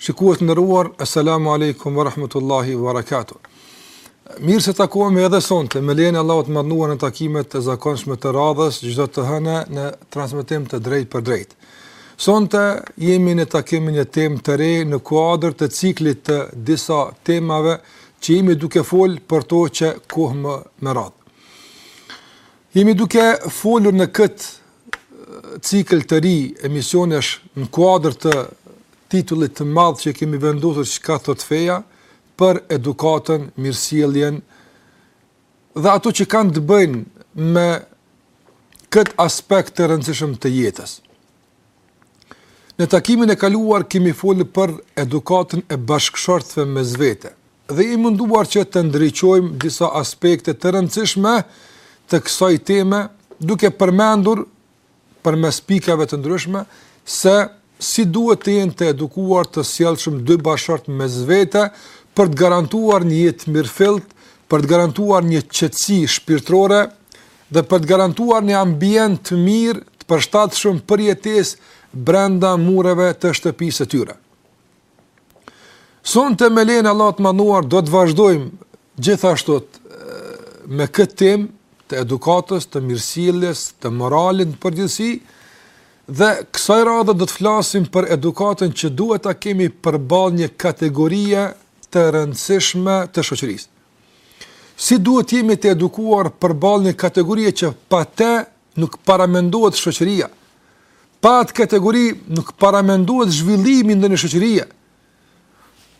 Shikues të nderuar, Esalamu Alejkum wa Rahmetullahi wa Barakatuh. Mirë se takohemi edhe sonte, me lejen e Allahut të madhëruar në takimet e zakonshme të radhës, çdo të hëne në transmitim të drejtpërdrejtë. Sonte jemi në takim me një temë të re në kuadër të ciklit të disa temave që jemi duke fol për to që kohë më, me radhë. Jemi duke folur në këtë cikël të ri emisionesh në kuadër të titullit të madh që kemi vendosur çka thotë feja për edukatën, mirësjelljen dhe ato që kanë të bëjnë me këtë aspekt të rëndësishëm të jetës. Në takimin e kaluar kemi fol për edukatën e bashkëshortëve mes vete dhe jemi munduar që të ndriçojmë disa aspekte të rëndësishme të kësaj teme, duke përmendur përmes pikave të ndryshme se si duhet të jenë të edukuar, të sjellshëm dy bashkëshortë mes vete për të garantuar një jetë të mirëfilltë, për të garantuar një qetësi shpirtërore dhe për të garantuar një ambient të mirë të përshtatshëm për jetesë brenda mureve të shtëpisë së tyre. Sonte me lejen e Allahut të madhëruar do të vazhdojmë gjithashtu me këtë temë të edukatës, të mirësjelljes, të moralit në përgjithësi, dhe kësaj radhe do të flasim për edukatën që duhet ta kemi përballë një kategorie të rëndësishme të shoqërisë. Si duhet të jemi të edukuar përballë një kategorie që pa të nuk paramendohet shoqëria? Pa atë kategori nuk paramendohet zhvillimi i ndonjë shoqërie.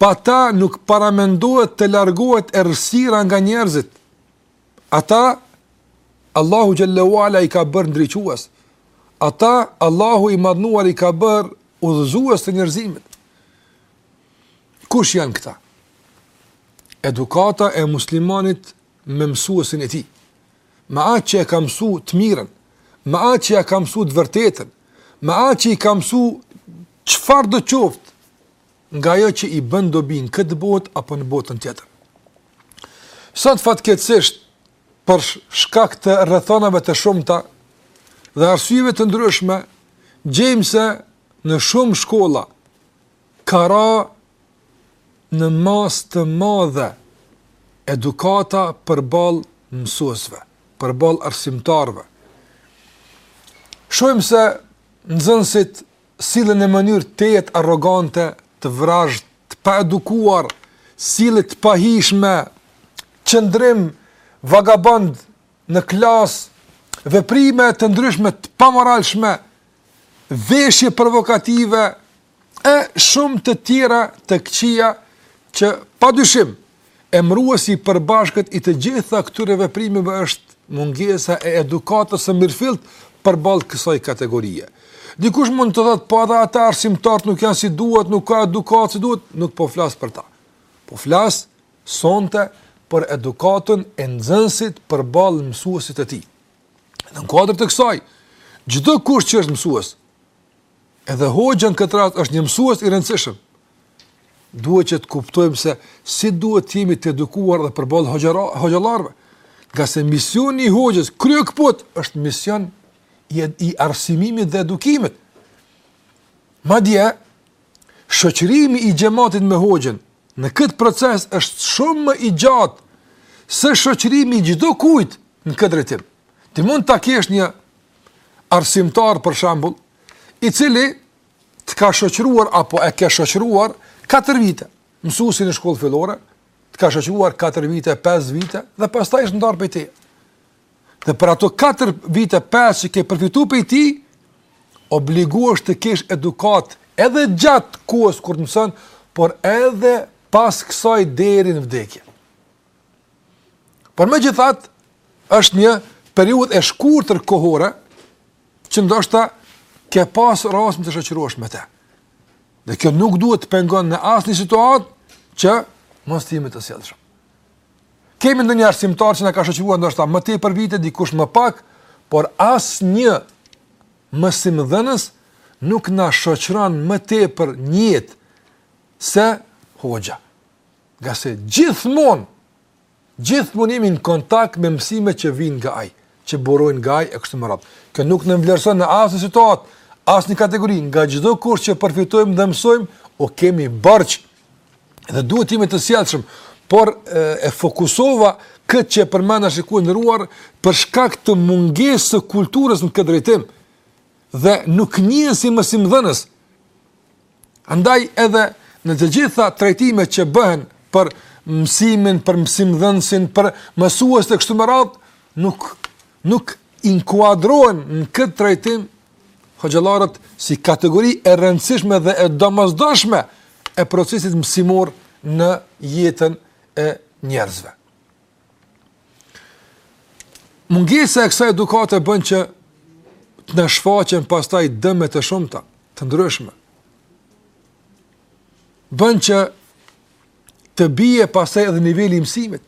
Pa ta nuk paramendohet të largohet errësira nga njerëzit. Ata Allahu xhel-le ue ala i ka bërë ndriçues. Ata Allahu i madhëruar i ka bërë udhëzues të njerëzimit. Kush janë këta? Edukata e muslimanit me mësuesin e tij. Me atë që e ka mësu të mirën, me atë që e ka mësu të vërtetën, me atë që i ka mësu çfarëdo qoftë nga ajo që i bën dobi në këtë botë apo në botën tjetër. Sot fatkeqësisht për shkak të rrethanave të shumta dhe arsyeve të ndryshme, gjejmë se në shumë shkolla Ka ra në masë të madhe edukata përballë mësuesve, përballë arsimtarëve. Shohim se nxënësit sillen në mënyrë tejet arrogante, të vrazhdë, të paedukuar, sjellje të pahijshme, qëndrim vagabond në klasë, veprime të ndryshme të pamoralshme, veshje provokative e shumë të tjera të këqija që pa dyshim emëruesi i përbashkët i të gjitha këtyre veprimeve është mungesa e edukatës së mirëfillt përballë kësaj kategorie. Dikush mund të thotë po edhe ata arsimtarët nuk janë si duhet, nuk ka edukatë si duhet, nuk po flas për ta. Po flas sonte për edukatën e nxënësit përballë mësuesit të tij. Në kuadër të kësaj, çdo kush që është mësues, edhe hoxha në këtë rast është një mësues i rëndësishëm. Duhet që të kuptojmë se si duhet të jemi të edukuar dhe përballë hoxhallarëve, nga se misioni i hoxhës kryekëput është mision i, i arsimimit dhe edukimit. Madje, Shoqërimi i xhematit me hoxhën në këtë proces është shumë më i gjatë se shoqërimi i çdo kujt në këtë drejtim. Ti mund ta kesh një arsimtar për shembull, i cili të ka shoqëruar apo e ke shoqëruar 4 vite, mësuesi në shkollë fillore, të ka shoqëruar 4 vite, 5 vite dhe pastaj është ndarë prej teje. Dhe për ato 4 vite 5 që ke përfitu prej tij, obligohesh të kesh edukat edhe gjatë kohës kur të mëson, por edhe pas kësaj deri n'vdekje. Por megjithatë, është një periudhë e shkurtër kohore, që ndoshta ke pas rastin të shoqërohesh me te. Dhe kjo nuk duhet të pengojë në asnjë situatë që mos të jemi të sjellshëm. Kemi ndonjë arsimtar që na ka shoqëruar ndoshta më tepër vite, dikush më pak, por asnjë mësimdhënës nuk na shoqëron më tepër një jetë se hoxha. Nga se gjithmon, gjithmon jemi në kontakt me mësime që vijnë nga ai, që burojnë nga ai e kështu me radhë. Kjo nuk nënvlerëson në asnjë situatë, asnjë kategori, nga çdo kush që përfitojmë dhe mësojmë, u kemi borxh Dhe duhet të jemi të sjellshëm, por e fokusova këtë që e përmenda shikues i nderuar për shkak të mungesës së kulturës në këtë drejtim. Dhe nuk njihen si mësimdhënës. Andaj edhe në të gjitha trajtimet që bëhen për mësimin, për mësimdhënësin, për mësuesit e kështu me radhë, nuk Nuk inkuadrohen në këtë trajtim hoxhallarët si kategori e rëndësishme dhe e domosdoshme e procesit mësimor në jetën e njerëzve. Mungesa e kësaj edukate bën që të na shfaqen pastaj dëme të shumta, të ndryshme. Bën që të bie pastaj edhe niveli i mësimit,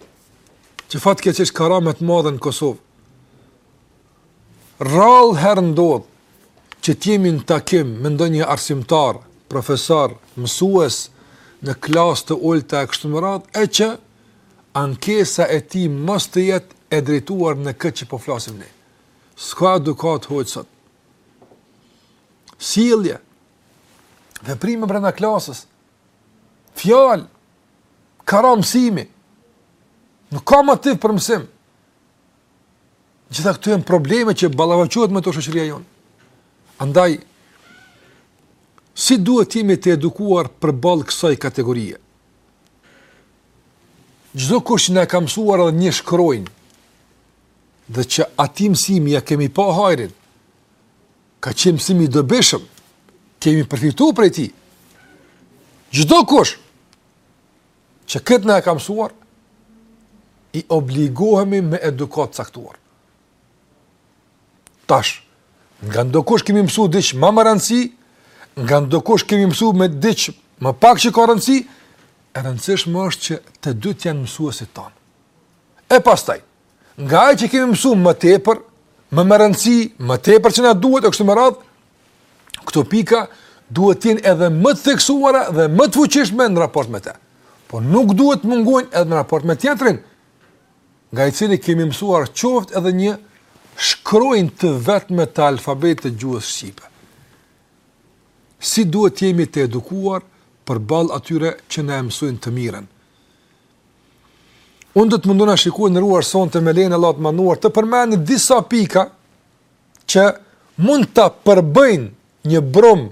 që fatkeqësisht ka ra me të madhe në Kosovë. Rrallëherë ndodh që t'jemi në takim me ndonjë arsimtar, profesor, mësues në klasa të ulta e kështu me radhë, e që ankesa e tij mos të jetë e drejtuar në këtë që po flasim ne. S'ka edukatë, hoxhë, sot. Sjellje, veprime brenda klasës, Fjalë, ka ra mësimi, nuk ka motiv për mësim. Të gjitha këto janë probleme që ballafaqohet me to shoqëria jonë. Andaj, si duhet të jemi të edukuar përballë kësaj kategorie? Çdokush që na e ka mësuar edhe një shkronjë, dhe që atij mësimi ia kemi pa hajrin, Ka qenë mësimi i dobishëm. Kemi përfitu prej tij. Çdokush që këtë na e ka mësuar i obligohemi me edukatë të caktuar. Tash, nga ndokush kemi mësu diç ma me rëndësi, nga ndokush kemi mësu diç më pak që ka rëndësi, e rëndësishme është që të dytë janë mësuesit tonë. E pastaj, Nga ai që kemi mësu më tepër, më me rëndësi, më tepër që na duhet e kështu me radhë, këto pika duhet të jenë edhe më të theksuara dhe më të fuqishme në raport me të. Po nuk duhet të mungojnë edhe në raport me tjetrin, nga i cili kemi mësuar qoftë edhe një shkronjë të vetme të alfabetit të gjuhës shqipe. Si duhet të jemi të edukuar përballë atyre që na e mësojnë të mirën? Unë do të mundohna, shikues i nderuar, sonte me lejen e Allahut të Madhëruar t'i përmendi disa pika që mund të përbëjnë një brumë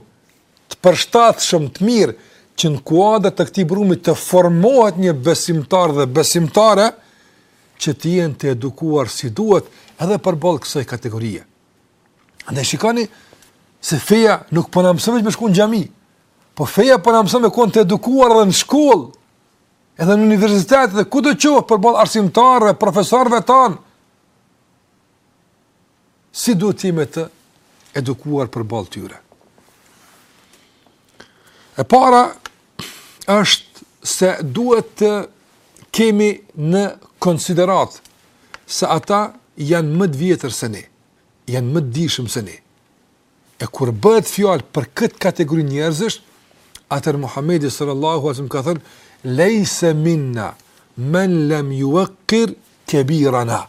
të përshtatshëm të mirë që në kuadër të këtij brumi të formohet një besimtar dhe besimtare që të jenë të edukuar si duhet edhe përballë kësaj kategorie. Andaj shikoni se feja nuk po na mëson veç me shku në xhami, po feja po na mëson me konë të edukuar edhe në shkollë, Edhe në universitet dhe kudo qoftë përballë arsimtarëve, profesorëve tanë, si duhet të jemi të edukuar përballë tyre. E para është se duhet të kemi në konsideratë se ata janë më të vjetër se ne, janë më të dijshëm se ne. E kur bëhet fjalë për këtë kategori njerëzish, atëherë Muhammedi sallallahu alaihi wasallam ka thënë: "Laysa minna man lam yuwaqqir kabirana."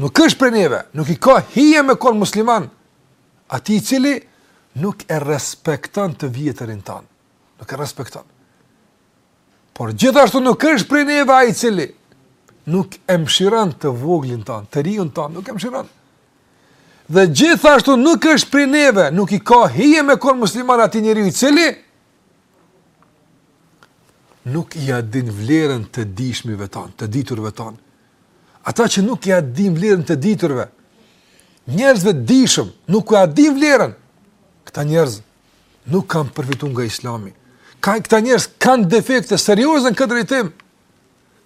Nuk është prej neve, nuk i ka hije me kon musliman atij i cili nuk e respekton të vjetrin tonë. Nuk e respekton. Por gjithashtu nuk është prej neve ai i cili nuk e mëshiron të voglin tonë, të riun tonë, nuk e mëshiron. Dhe gjithashtu nuk është prej neve, nuk i ka hije me kon musliman atë njeriu i cili nuk ia din vlerën të dijshmive tonë, të diturve tonë. Ata që nuk ia dinë vlerën të diturve, njerëzve të dijshëm, nuk ua dinë vlerën. Këta njerëz nuk kanë përfitu nga Islami. Këta njerëz kanë defekte serioze në këtë drejtim.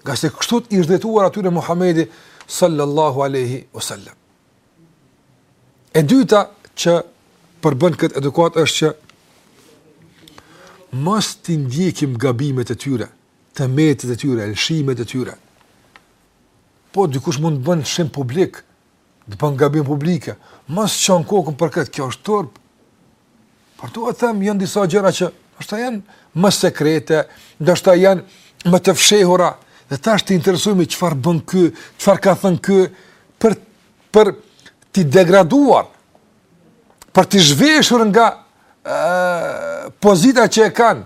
Ngase kështu i është drejtuar atyre Muhamedi sallallahu alaihi wasallam. E dyta që përbën këtë edukatë është që mos t'i ndjekim gabimet e tyre, të metat e tyre, lëshimet e tyre. Po, dikush mund të bën lëshim publik, Të bën gabim publike. Mo s'çan kokën për këtë, kjo është turp. Por dua të them janë disa gjëra që ndoshta janë më sekrete, ndoshta janë më të fshehura dhe tash të interesohemi çfarë bën ky, çfarë ka thënë ky për për t'i degraduar për t'i zhveshur nga ë pozita që e kanë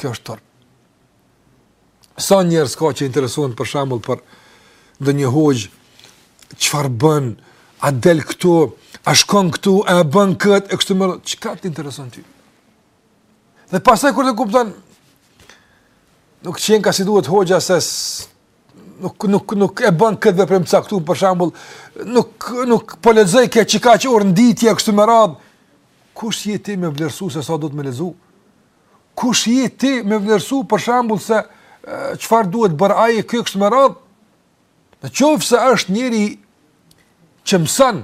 Kjo është turp. Sa njerëz ka që interesohen për shembull për ndonjë hoxhë çfarë bën, a del këtu, a shkon këtu, a e bën këtë, e kështu me radhë, çka të intereson ty? Dhe pastaj kur ta kupton nuk qenka si duhet hoxha se nuk nuk nuk e bën këtë veprim të caktu për shembull nuk nuk po lexojke kaq orë n'ditë e kështu me radhë Kush je ti me vlerësu se sa duhet me lexu? Kush je ti me vlerësu për shembull se çfarë duhet bërë ai e kështu me radhë? Në qoftë se është njeri që mëson,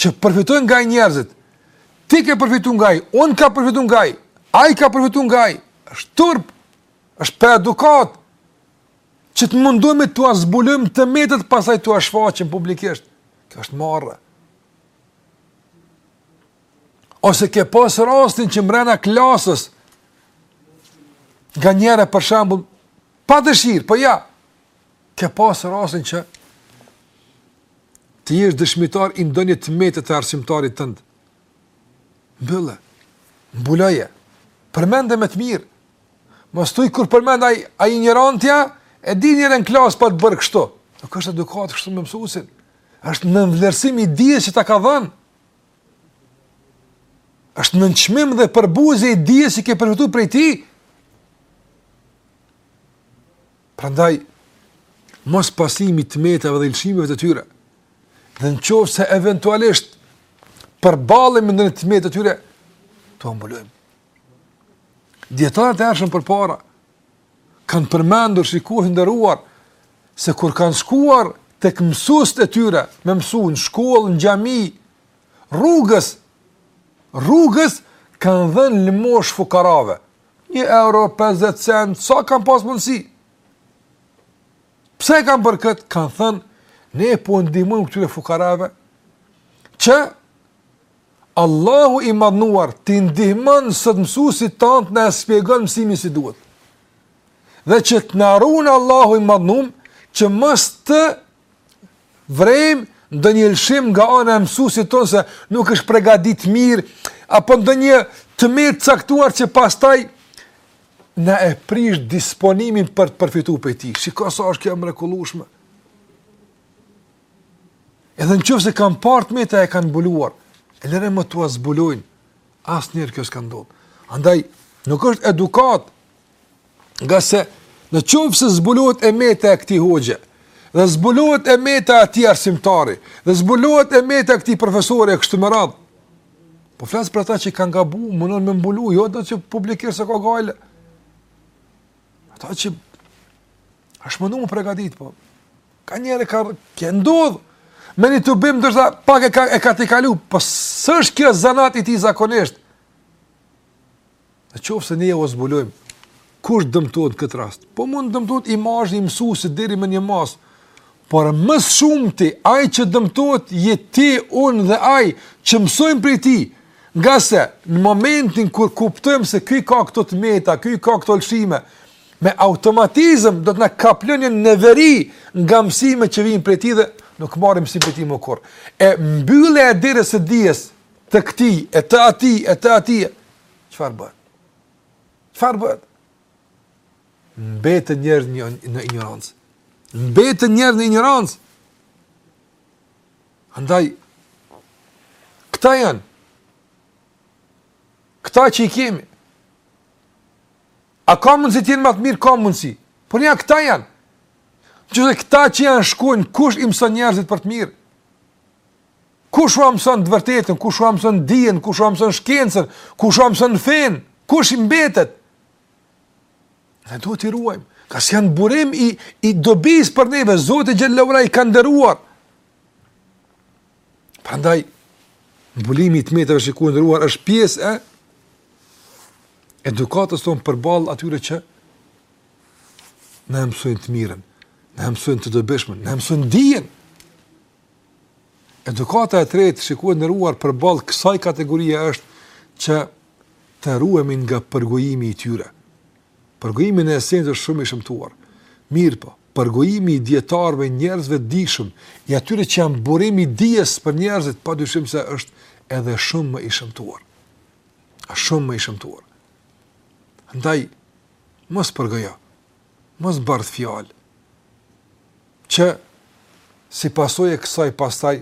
që përfitojnë nga ai njerëzit, ti ke përfitu nga ai, unë kam përfitu nga ai, ai ka përfitu nga ai, është turp, është pa edukatë, që të mundohemi t'ua zbulojmë të metat pastaj t'ua shfaqim publikisht. Kjo është marre. Ose ke pas rastin që mrena klasës, nganjëherë për shambull, pa dëshirë, për po ja, ke pas rastin që të jesh dëshmitar i ndonjë të mete të arsimtarit tënd. Mbylle, mbuloje, përmende me të mirë, mos thuj kur përmendet ai injoranti, e di njëherë në klasë pat bërë kështu. Nuk është edukatë kështu me mësuesin, Është nënvlerësim i dijes që ta ka dhënë. Është nënçmim dhe përbuzje i dijes që ke përfitu prej tij. Prandaj, mos pasimi i të metave dhe i lshimeve të tyre, dhe në qoftë se eventualisht përballemi me të metat të tyre, t'ua mbulojmë. Dijetarët e hershëm përpara, Kanë përmendur shikues i nderuar se kur kanë shkuar tek mësuesit e tyre me mësu në shkollë, në xhami, rrugës rrugës kanë dhënë lëmosh fukarave. 1 euro 50 cent, sa kanë pas mundësi. Pse kanë bërë kët? Kan thënë ne po ndihmojmë këtyre fukarave që Allahu i madhnuar t'i ndihmon sot mësuesit tanë na e spjegon mësimin si duhet. Dhe që të na ruan Allahu i madhnum që mos të vrejmë ndonjë lëshim nga ana e mësuesit tonë se nuk është përgatitur mirë apo ndonjë temë të caktuar që pastaj na e prish disponimin për të përfituar prej tij. Shiko sa është kjo e mrekullueshme. Edhe në qoftë se kanë pa të meta e kanë mbuluar, e lëre më t'i zbulojnë, asnjëherë kjo s'ka ndodhë. Andaj, nuk është edukatë, ngase në qoftë se zbulohet e meta e këtij hoxhe, dhe zbulohet e meta e atij arsimtari, dhe zbulohet e meta e këtij profesori e kështu me radhë, po flas për ata që kanë gabu, mundon me mbulu, jo do që publikirë s'e ka gajle, Ata që është mundu me u pregatit, po. Ka njëherë ka ndodhë, me një tubim ndoshta pak e ka, e ka tejkalu, po s'është kjo zanat i tij zakonisht. Në qoftë se ne ua zbulojmë, kush dëmtohet në këtë rast? Po mund dëmtohet imazhi i mësuesit deri me një masë, por më shumti ai që dëmtohet je ti, unë dhe ai që mësojmë prej tij. Ngase në momentin kur kuptojmë se ky ka këto të meta, ky ka këto lëshime, me automatizëm do të na kaplon një neveri nga mësimet që vijnë prej tij dhe nuk marrim msim prej tij më kurr. E mbyllja e derës së dijes të këtij e të atij e të atij çfarë bëhet? Çfarë bëhet? Mbeten njerëz një, në injorancë. Mbeten njerëz në injorancë. Andaj, këta janë. Këta që i kemi. A ka mundësi të jenë më të mirë? Ka mundësi. Por ja këta janë. Qoftë se këta që janë shkojnë, kush i mëson njerëzit për të mirë? Kush ua mëson të vërtetën? Kush ua mëson dijen? Kush ua mëson shkencën? Kush ua mëson fenë? Kush i mbetet? Ne duhet t'i ruajmë, kah se janë burim i, i dobisë për neve, Zoti xhele ve ala i ka nderuar. Prandaj, mbulimi i të metave shikues i nderuar është pjesë e edukatës tonë përballë atyre që na mësojnë të mirën, na mësojnë të dobishmen, na mësojnë dijen. Edukata e tretë, shikues i nderuar, përballë kësaj kategorie është që të ruhemi nga përgojimi i tyre. Përgojimi në esencë është shumë i shëmtuar. Mirëpo, përgojimi i dijetarëve, njerëzve të dijshëm, i atyre që janë burim i dijes për njerëzit, pa dyshim se është edhe shumë më i shëmtuar. Asht shumë më i shëmtuar. Ndaj, mos përgojo. Mos bart fjalë. Që si pasojë e kësaj pastaj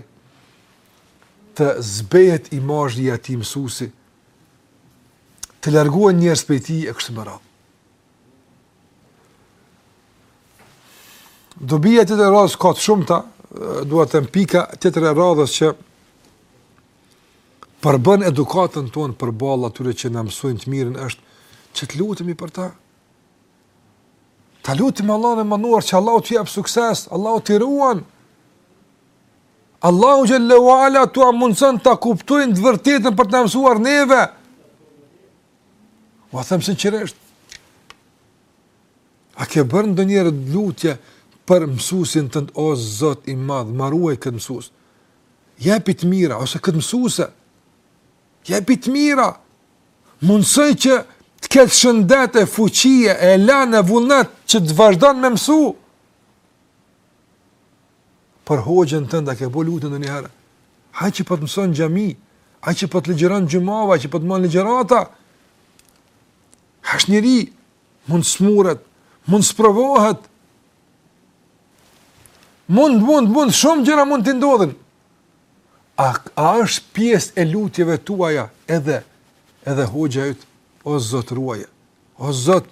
të zbehet imazhi i atij mësuesi, të largohen njerëz prej tij e kështu me radhë. Dobia tjetër e radhës ka të shumta, dua të them pika tjetër e radhës që përbën edukatën tonë përballë atyre që na mësojnë të mirën është që të lutemi për ta. Ta lutim Allahun e madhëruar që Allahu t'u jap sukses, Allahu t'i ruan. Allahu xhele ve ala t'ua mundson ta kuptojnë të vërtetën për ta mësuar neve. Ua them sinqerisht. A ke bërë ndonjëherë lutje për mësuesin tënd o Zot i madh, ma ruaj këtë mësues. Jepi të mira ose këtë mësuese. Jepi të mira. Mundësoi që të ketë shëndet e fuqie elan e vullnet që të vazhdon me mësu. Për hoxhën tënd a ke bo lutje ndonjëherë. Ai që po të mëson në xhami. Ai që po të ligjëron xhumave, ai që po të man ligjërata. Asht njeri, mund të smuret, mund të sprovohet. Mund, mund, mund, shumë gjëra mund t'i ndodhin. A a është pjesë e lutjeve tuaja edhe edhe hoxha yt? O Zot ruaje. O Zot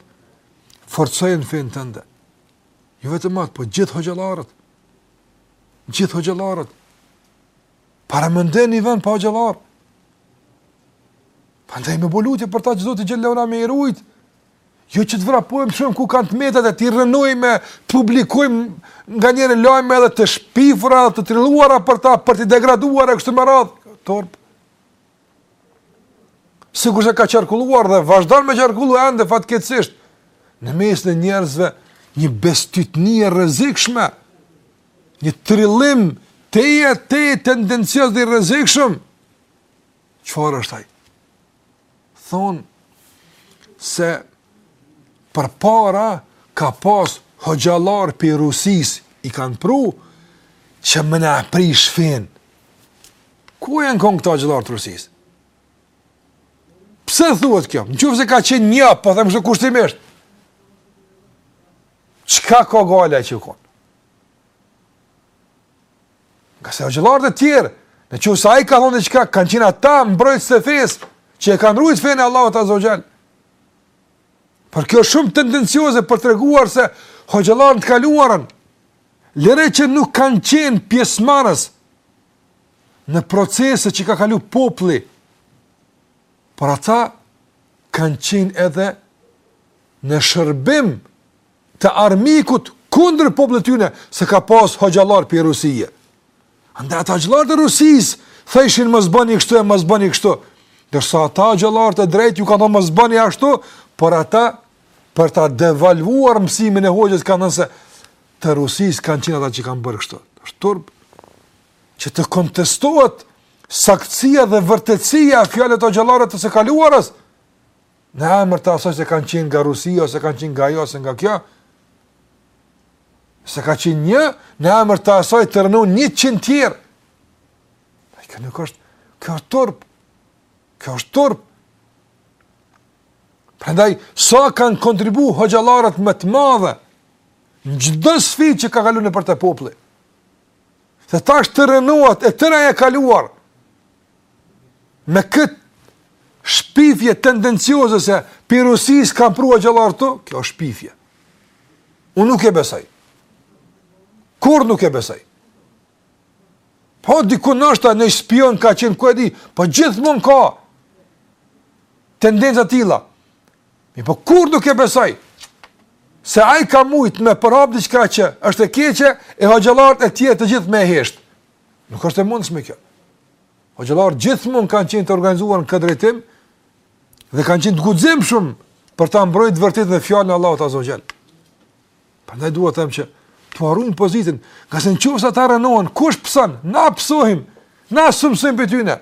forcoje në fenë tënde. Jo vetëm atë, po gjithë hoxhallarët. Gjithë hoxhallarët. Paramendeni një vend pa hoxhallar. Prandaj me bo lutje për ta që Zoti xhele ve ala me i rujt, Jo që të vrapojmë të shohim ku kanë të metat e t'i rrënojmë, të publikojmë nganjëherë lajme edhe të shpifura, të trilluara për ta, për t'i degraduar e kështu me radhë. Turp. Sikurse ka qarkulluar dhe vazhdon me qarkullu ende fatkeqësisht, në mesin e njerëzve një bestytni e rrezikshme, një trillim tejet tejet tendencioz dhe i rrezikshëm, çfarë është ai? thonë se përpara ka pas hoxhallarë pi Rusisë i kanë pru që me na e prish fenë. Ku janë konë këta hoxhallarët e Rusisë? Pse thuhet kjo? Në qoftë se ka qenë një, po them kështu kushtimisht. Çka ka gajle që u konë? Ngase hoxhallarët e tjerë, në qoftë se ai ka thonë diçka, kanë qenë ata mbrojtës të fesë, që e kanë rujtë fenë e Allahut Azza wa Jall. Por kjo shumë tendencioze për të treguar se hoxhallarët në të kaluarën, lëre që nuk kanë qenë pjesëmarrës në proceset që ka kalu populli, por ata kanë qenë edhe në shërbim të armikut kundër popullit të tyre se ka pas hoxhallarë pi Rusije. Andaj ata hoxhallarët e Rusisë thoshin mos bëni kështu e mos bëni kështu. Ndërsa ata hoxhallarët e drejtë ju kanë thënë mos bëni ashtu, por ata për ta devalvuar mësimin e hoxhës kanë thënë se të Rusisë kanë qenë ata që kanë bërë kështu. Është turp që të kontestohet saktësia dhe vërtetësia e fjalëve të hoxhallarëve të së kaluarës. në emër të asaj se kanë qenë nga Rusia, ose kanë qenë nga ajo, ose nga kjo, se ka qenë një, në emër të asaj të rrënon njëqind tjerë. E kjo nuk është, kjo është turp, kjo është turp. Prandaj, sa kanë kontribu hoxhallarët me të madhe, në çdo sfidë që ka kalu nëpër te populli. Dhe tash të rrënohet e tëra e kaluar, me këtë shpifje tendencioze se pi Rusisë kanë pru hoxhallarë këtu, kjo është shpifje. Unë nuk e besoj. Kurrë nuk e besoj. Po diku ndoshta një spiun ka qenë ku e di, po gjithmonë ka tendenca të tilla. Mirëpo kurrë nuk e besoj, se ai ka mujtë me përhap diçka që është e keqe, e hoxhallarët e tjerë të gjithë me heshtë. Nuk është e mundshme kjo. Hoxhallarët gjithmonë kanë qenë të organizuar në këtë drejtim dhe kanë qenë të guximshëm për ta mbrojtur të vërtetën e fjalën e Allahut Azza wa Jall. Prandaj dua të them që t'ua ruajmë pozitën, ngase nëse ata rrënohen, kush pëson? Na pësojmë. Na s'mësojmë prej tyne.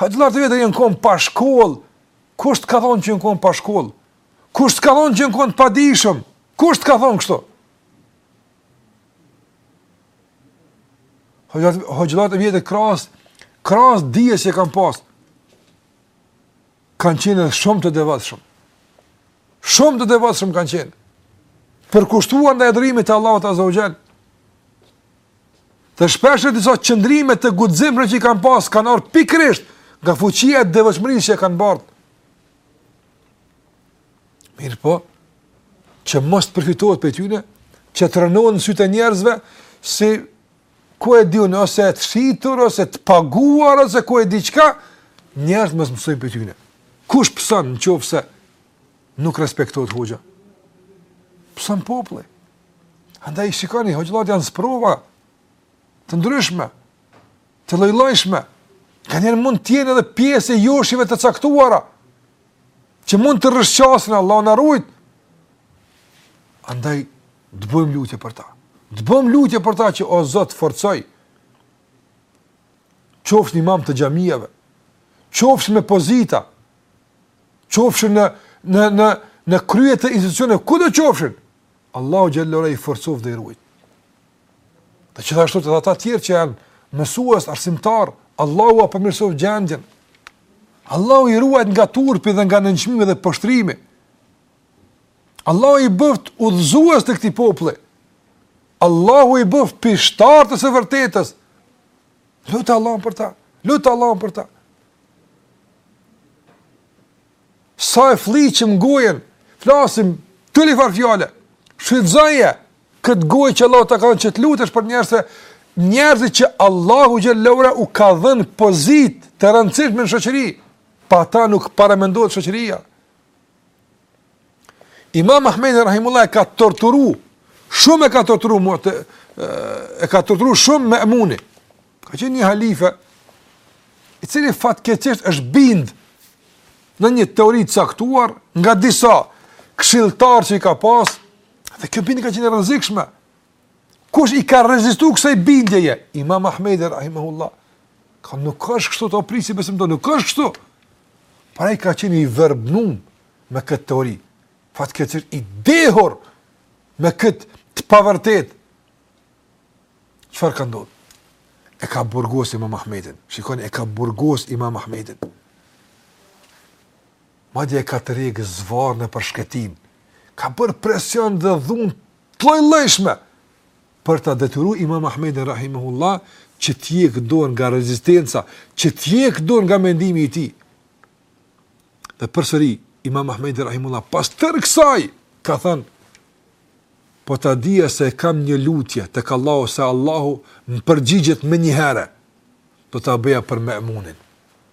Hoxhallarët e vjetër janë kon pa shkollë. Kush të ka thonë që janë kon pa shkollë? Kush të ka thonë që janë kon të padijshëm? Kush të ka thonë kështu? Hoxhallarët e vjetër krahas krahas dijes që kanë pas kanë qenë edhe shumë të devotshëm. Shumë të devotshëm kanë qenë. Përkushtuar ndaj adhurimit të Allahut Azza wa Jall. Dhe shpesh disa qëndrime të guximshme që i kanë pas kanë ardhur pikërisht nga fuqia e devotshmërisë që e kanë bart. Mirëpo, që mos të përfitohet prej tyne, që të rrënohen në sytë e njerëzve, si ku e di unë, ose të shitur, ose të paguar, ose ku e di çka, njerëzit mos mësojnë prej tyne. Kush pëson në qofë se nuk respektohet hoxha? Pëson populli? Andaj shikoni, hoxhallarët janë sprova të ndryshme, të llojllojshme, nganjëherë mund të jenë edhe pjesë e joshjeve të caktuara, që mund të rrëshqasin, Allahu na ruajt, andaj të bëjmë lutje për ta, të bëjmë lutje për ta që o Zot forcoji, qofshin imamë të xhamiave, qofshin me pozita, qofshin në, në, në, në krye të institucioneve, kudo qofshin, Allahu xhel-le ue ala i forcoftë dhe i ruajt. E gjithashtu edhe ata tjerë që janë mësues, arsimtarë, Allahu ua përmirësoftë gjendjen. Allahu i ruajt nga turpi dhe nga nënçmimi dhe poshtërimi. Allahu i bëftë udhëzues të këtij populli. Allahu i bëftë pishtarë të së vërtetës. Lute Allahun për ta. Lute Allahun për ta. Sa e flliqim gojën, flasim turlifarë fjalësh. Shfrytëzoje këtë gojë që Allahu ta ka dhënë që të lutesh për njerëzit, njerëzit që Allahu xhel-le ue ala u ka dhënë pozitë të rëndësishme në shoqëri, pa ata nuk paramendohet shoqëria. Imam Ahmedin rahimehullah e ka torturu, shumë e ka torturu e ka torturu shumë Memuni. Ka qenë një halife, i cili fatkeqësisht është bind në një teori të caktuar nga disa këshilltarë që i ka pas, dhe kjo bindje ka qenë e rrezikshme. Kush i ka rezistu kësaj bindjeje? Imam Ahmedi rahimahullah. Ka nuk është kështu të oprisi besim të, nuk është kështu. Pra ai ka qenë i verbuum me këtë teori. Fatkeqësisht i dehur me këtë të pavërtetë. Çfarë ka ndodhë? E ka burgos imam Ahmedin. Shikoni, e ka burgos imam Ahmedin. Madje e ka tërheq zvarrë nëpër qytetin. Ka bërë presion dhe dhunë të llojllojshme për ta detyru imam Ahmedin Rahimehullah që të hjekë dorë nga rezistenca, që të hjekë dorë nga mendimi i tij. Dhe përsëri, imam Ahmedi Rahimehullah pas tërë kësaj, ka thënë, Po ta dija se e kam një lutje tek Allahu se Allahu më përgjigjet menjëherë, do ta bëja për Me'munin.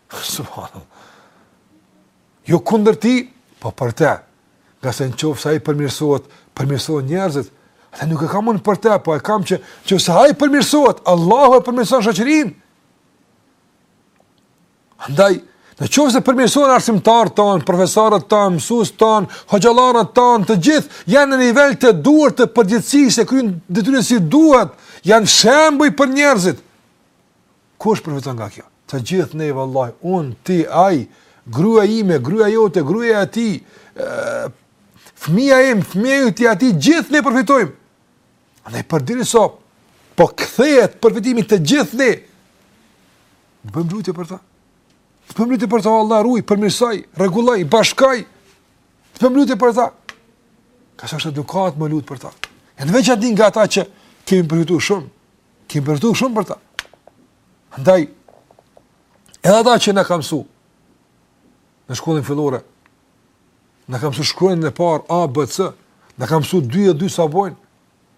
Subhanallahu. Jo kundër tij, po për te. Ngase në qoftë se ai përmirësohet, përmirësohen njerëzit. Edhe nuk e kam unë për te, po e kam që, në qoftë se ai përmirësohet, Allahu e përmirëson shoqërinë. Andaj, në qoftë se përmirësohen arsimtarët tanë, profesorët tanë, mësuesit tanë, hoxhallarët tanë, të gjithë, janë në nivel të duhur të përgjegjësisë, e kryejnë detyrën si duhet, janë shembuj për njerëzit. Kush përfiton nga kjo? Të gjithë ne, vëllaj, unë, ti, ai, gruaja ime, gruaja jote, gruaja e tij, fëmija im, fëmija yt, i atij, gjithë ne përfitojmë. Andaj, përderisa po kthehet përfitimi të gjithë ne, Të bëjmë lutje për ta. Të bëjmë lutje për ta, Allah ruaji, përmirësoji, rregulloji, bashkoji. Të bëjmë lutje për ta. Ngase është edukatë me u lut për ta. Në veçanti nga ata që kemi përfitu shumë, kemi përfitu shumë prej tyre. Ndaj, edhe ata që na kanë msu, në shkollën fillore, na kanë msu shkronjën e parë A, B, C, na kanë msu 2 e 2 sa bojnë,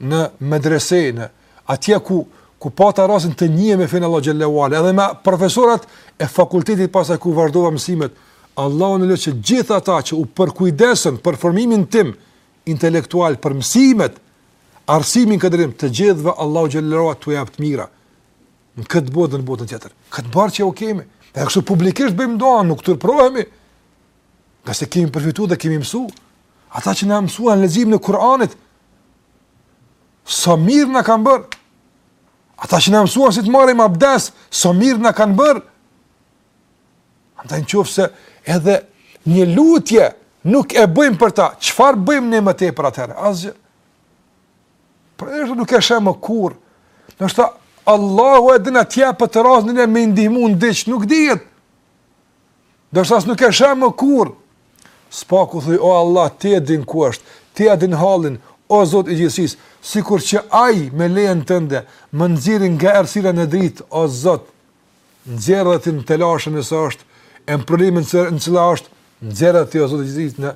në medrese, në atje ku ku pata rastin të njihem me fenë e Allahut xhelle ve ala, edhe me profesorat e fakultetit pastaj ku vazhdova mësimet, Allahun e lus që gjithë ata që u përkujdesën për formimin tim intelektual për mësimet, arsimin edukimin, të gjithëve Allahu xhelle ve ala t'u japë të mira në këtë botë dhe në botën tjetër. Këtë borxh ua kemi, dhe kështu publikisht bëjmë dua, nuk turpërohemi. Ngase kemi përfitu dhe kemi mësu. Ata që na mësuan leximin e Kur'anit, sa mirë na kanë bërë. Ata që na mësuan si të marrim abdes, sa mirë na kanë bërë. Edhe në qoftë se edhe një lutje nuk e bëjmë për ta, çfarë bëjmë ne më tepër atëherë? Asgjë. Por nuk e sheh më kurrë. Ndoshta, Allahu e din a t'jepet rasti me i ndihmu, nuk dihet. Ndoshta nuk e sheh më kurrë, së paku thuj, o Allah, ti e din ku është, ti e din hallin, o Zot i gjithësisë, sikur që ai me lejen tënde, më nxori nga errësira në dritë, o Zot, nxirre edhe ti në telashe nëse është, e në problem nëse në cilin është, nxirre edhe ti, o Zot i gjithësisë, në,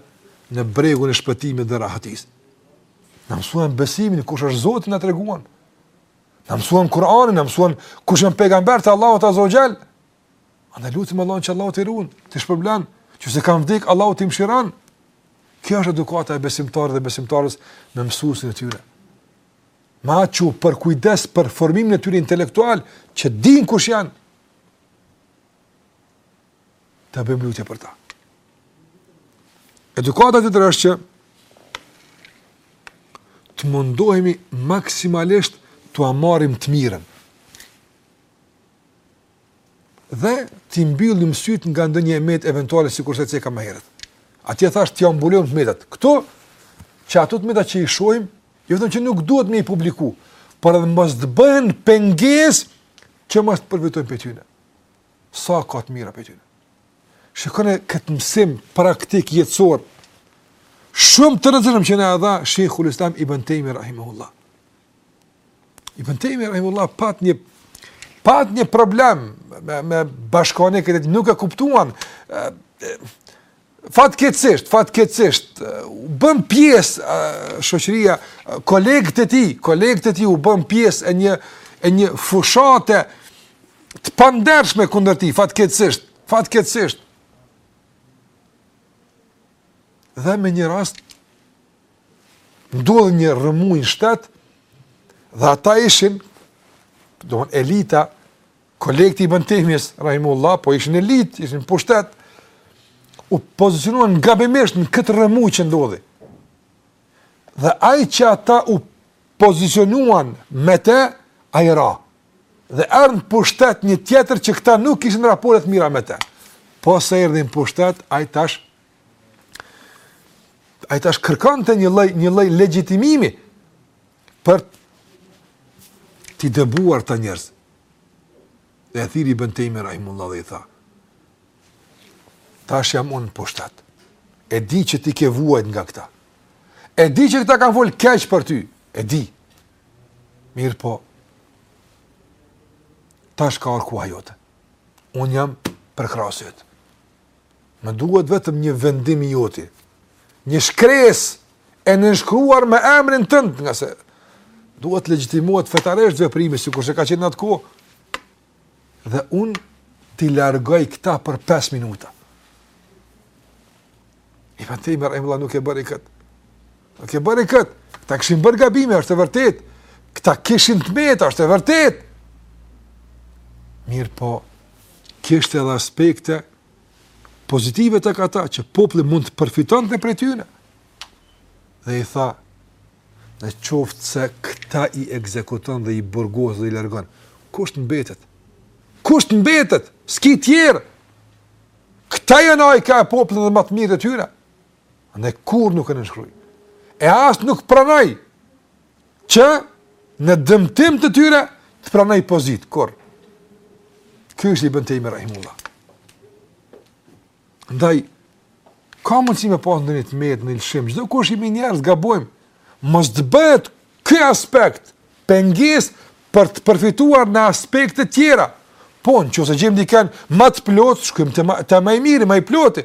në bregun e shpëtimit dhe rahatisë. Na mësuan besimin, kush është Zoti na treguan, na mësuan Kur'anin, na mësuan kush është pejgamberët e Allahut azze ve xhel, Andaj lutim Allahun që Allahu t'i ruan, t'i shpërblen, nëse kanë vdek Allahu t'i mëshiron. Kjo është edukata e besimtarit dhe besimtares me mësuesit e tyre. Ata që përkujdesen për formimin e tyre intelektual, që dinë kush janë, të bëjmë lutje për ta. Edukata tjetër është që të mundohemi maksimalisht t'ua marrim të mirën. dhe t'i mbyllim sytë nga ndonjë e metë eventuale sikurse ceka më herët. Atje thashë t'ia mbulojmë të metat. Kto që ato të meta që i shohim, jo vetëm që nuk duhet me i publikue, por edhe mos të bëhen pengesë që mos të përfitojmë prej tyne. Sa ka të mira prej tyne. Shikojeni këtë mësim praktik jetësor, shumë të rëndësishëm që na e dha Shejhul Islam Ibn Tejmije Rahimahullah. Ibn Tejmije, Rahimehullah, pat një, pat një problem me, me bashkëkohanikët, nuk e kuptuan, fatkeqësisht, fatkeqësisht, u bënë pjesë shoqëria, kolegët e tij, kolegët e tij u bënë pjesë e një, e një fushate të pandershme kundër tij, fatkeqësisht, fatkeqësisht. Dhe me një rast, ndodhi një rrëmujë në shtet dhe ata ishin domethënë elita kolegët e ibn Taymis rahimullah po ishin elitë, ishin në pushtet u pozicionuan gabimisht në këtë rrëmujë që ndodhi. Dhe ai që ata u pozicionuan me të, ai ra. Dhe erdh në pushtet një tjetër që këta nuk kishin raporte të mira me të. Posa erdhi në pushtet, ai tash Ai tash kërkonte një lloj një lloj legjitimimi për t'i dëbuar këta njerëz. Dhe e thirri Ibn Tejmijen Rahimehullah dhe i tha, tash jam unë në pushtet, e di që ti ke vuajt nga këta, e di që këta kanë folë keq për ty, e di, mirëpo, tash ka ardh koha jote, unë jam përkrahësi yt, Më duhet vetëm një vendim i joti. Një shkresë e nënshkruar me emrin tënd, ngase duhet të legjitimohet fetarisht veprimi sikurse ka qenë në atë kohë. Dhe unë t'i largoj këta për 5 minuta. Ibn Tejmije rahimehullah, nuk e bëri këtë. Nuk e bëri kët. Këta kishin bërë gabime, është e vërtet. Këta kishin të meta, është e vërtet. Mirëpo, kishte edhe aspekte pozitive tek ata, që populli mund të përfitonte prej tyne. Dhe i tha, në qoftë se këta i ekzekuton dhe i burgos dhe i largon, kush të mbetet? Kush të mbetet? S'ki tjerë. Këta janë ajka e popullit dhe ma të mirët e tyre. Andaj kurrë nuk e nënshkruaj. E as nuk pranoj që në dëmtim të tyre të pranoj pozitë, kurrë. Ky është Ibn Tejmije, rahimahullah. Ndaj, ka mundësi me pasë ndonjë të metë, ndonjë lëshim, gjithkush jemi njerëz, gabojmë, mos të bëhet ky aspekt pengesë për të përfituar në aspekte të tjera, po në qoftë se gjejmë diken, ma të plotë, shkojmë te ma, te ma i miri, ma i ploti,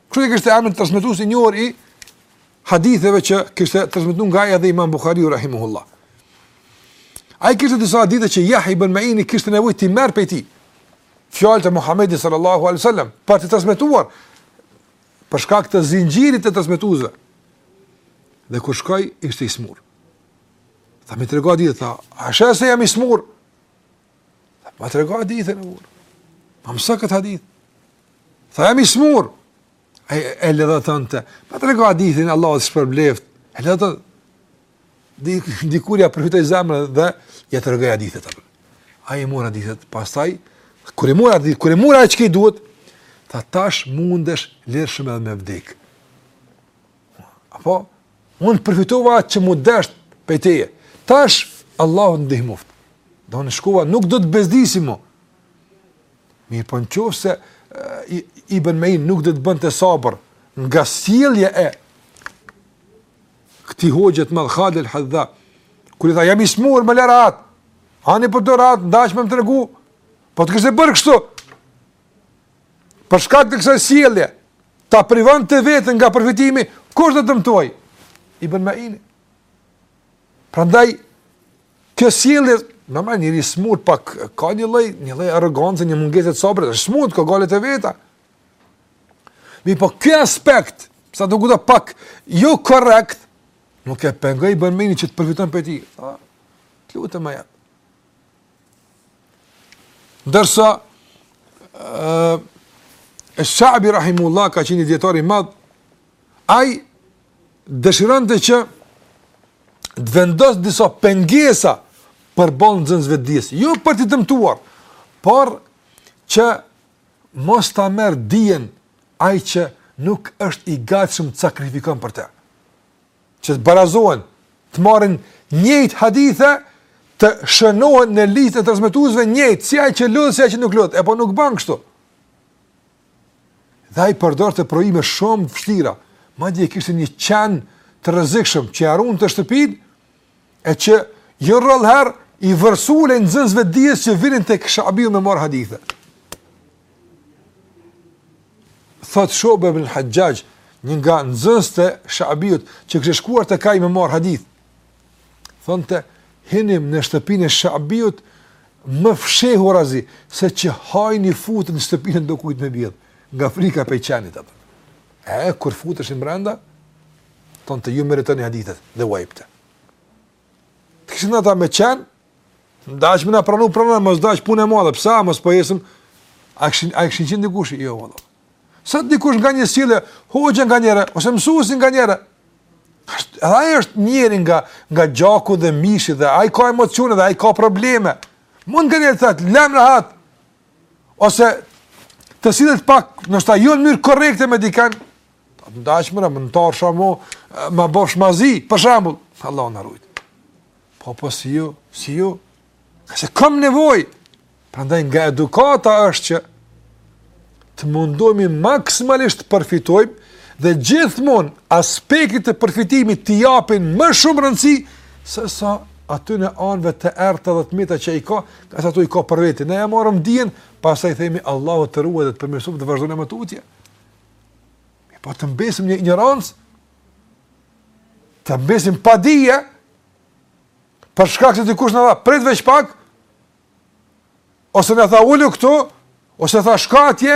Kështu e kishte emrin transmetuesi i njohur i haditheve që kishte transmetuar nga ai edhe Imam Buhariu rahimahullah. Ai kishte disa hadithe që Jahja ibn Meini kishte nevojë t'i merr prej tij. Fjalët e Muhamedit sallallahu alaihi wasallam për t'i transmetuar për shkak të zinxhirit të transmetuesve. Dhe kur shkoi ishte i smur. Tha ma trego hadithin, tha, a sheh se jam i smur? Ma trego hadithin, burrë. Ma mëso këtë hadith. Tha jam i smur. E, e ledhatonte. Ma trego hadithin, Allahu të shpërbleftë. E ledhatonte. Dikur ia përfitoi zemrën dhe ia tregoi hadithet. Ai i mori hadithet. Pastaj, kur i mori hadithet, kur i mori hadithet që i duhet, tha tash mundesh lirshëm edhe me vdekë. Apo, Unë përfitova atë që m'u desht prej teje. Tash, Allahu të ndihmoftë. Dhe unë shkova, nuk do të bezdisi ma. Mirëpo në qoftë se i, Ibn Meini nuk do të bënte sabër nga sjellja e këtij hoxhës, me Halid el-Hadha. Kur i tha, jam i smurë, më le rehat. Ani për po të ratë, n'daç me më tregu. Po të kishte bërë kështu. Për shkak të kësaj sjellje, ta privonte veten nga përfitimi, kush do të dëmtohej? Ibn Meini. Prandaj, kjo sjellje, normal njeri i smut, pak ka një lloj, një lloj arrogance, një mungesë të sabrit, është smut, ka hallet e veta. Mirëpo ky aspekt, sadokudo pak, jo korrekt, nuk e pengoi Ibn Meinin që të përfiton prej tij. Të lutëm e jetë. Ndërsa, e Shabi rahimahullah ka qenë dijetar i madh, ai dëshironte që të vendos disa pengesa përballë nxënësve të dijes, jo për t'i dëmtuar, por që mos ta merr dijen ai që nuk është i gatshëm të sakrifikon për te. që të barazohen, të marrin njëjtë hadithe, të shënohen në listën e transmetuesve njëjtë, si ai që lodhet, si ai që nuk lodhet, e po nuk ban kështu. Dhe ai përdorte provime shumë të vështira. Madje kishte një qen të rrezikshëm që ia ruante shtëpinë e që jo rrallher u vërsulej nxënësve dijes që vinin tek Shabiu me marr hadithe. Thot Shu'be ibn al-Hajjaj, një nga nxënësit e Sha'biut, që kishte shkuar tek ai me marr hadith. Thonte, hinim në shtëpinë e Sha'biut më fshehurazi se që hajni futet në shtëpinë e dokujt me vjedh, nga frika pe qenit atë. E, kur futeshin brenda, thonte, ju i meritoni hadithet dhe wajpte. T'i kishin ata me qen, daç me na pranu prano, mos daç punë e madhe, pësa, mos po jesim, a kishin, a kishin qen dikush, jo, vëllam. Sa dikush nga një sjellje, hoxha nganjëherë, ose mësuesi nganjëherë, edhe ai është njeri nga, nga gjaku dhe mishi, dhe ai ka emocione, dhe ai ka probleme, mund nganjëherë të thotë, lem rahat, ose të sillet pak, ndoshta jo në mënyrë korrekte me dikan, Po të ndash më merr, më shaj, më bosh mazi, për shembull, Allahu na rujt. Po po shyqyr, shyqyr. Se kam nevojë. Prandaj nga edukata është që të mundohemi maksimalisht të përfitojmë dhe gjithmonë aspektit të përfitimit t'i japim më shumë rëndësi sesa atyre anëve të errëta dhe të meta që i ka, ka sa tu i ka për vetë. Ne e marrim dijen, pasaj themi Allahu të ruajt dhe të përmirësoftë dhe vazhdojmë më tutje. Po të mbesim në injorancë, të mbesim pa dije, për shkak se dikush na tha, prit veç pak, ose na tha ulu këtu, ose tha shka atje,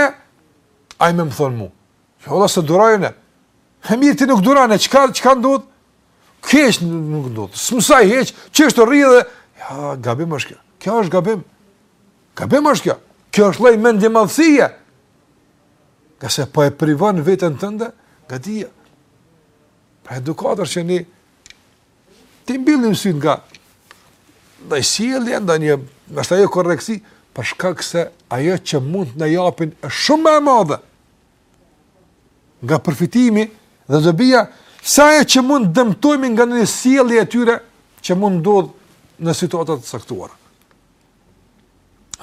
ai me më thonë mu. Jo, vallahi s'e duroj unë. E mirë ti nuk duron e, çka, çka ndodh? Keq nuk ndodh, s'mësoj hiç, veç të rri dhe, ja, gabim është kjo, kjo është gabim, gabim është kjo, kjo është lloj mendjemadhësie, Ngase po e privon veten tënde, nga dija. Pra edukata është që ne t'i mbyllim sytë nga ndonjë sjellje, ndonjë ndoshta jokorrektësi, për shkak se ajo që mund të na japin është shumë më e madhe nga përfitimi dhe dobia, se ajo që mund të dëmtohemi nga ndonjë sjellje e tyre që mund të ndodhë në situata të caktuara.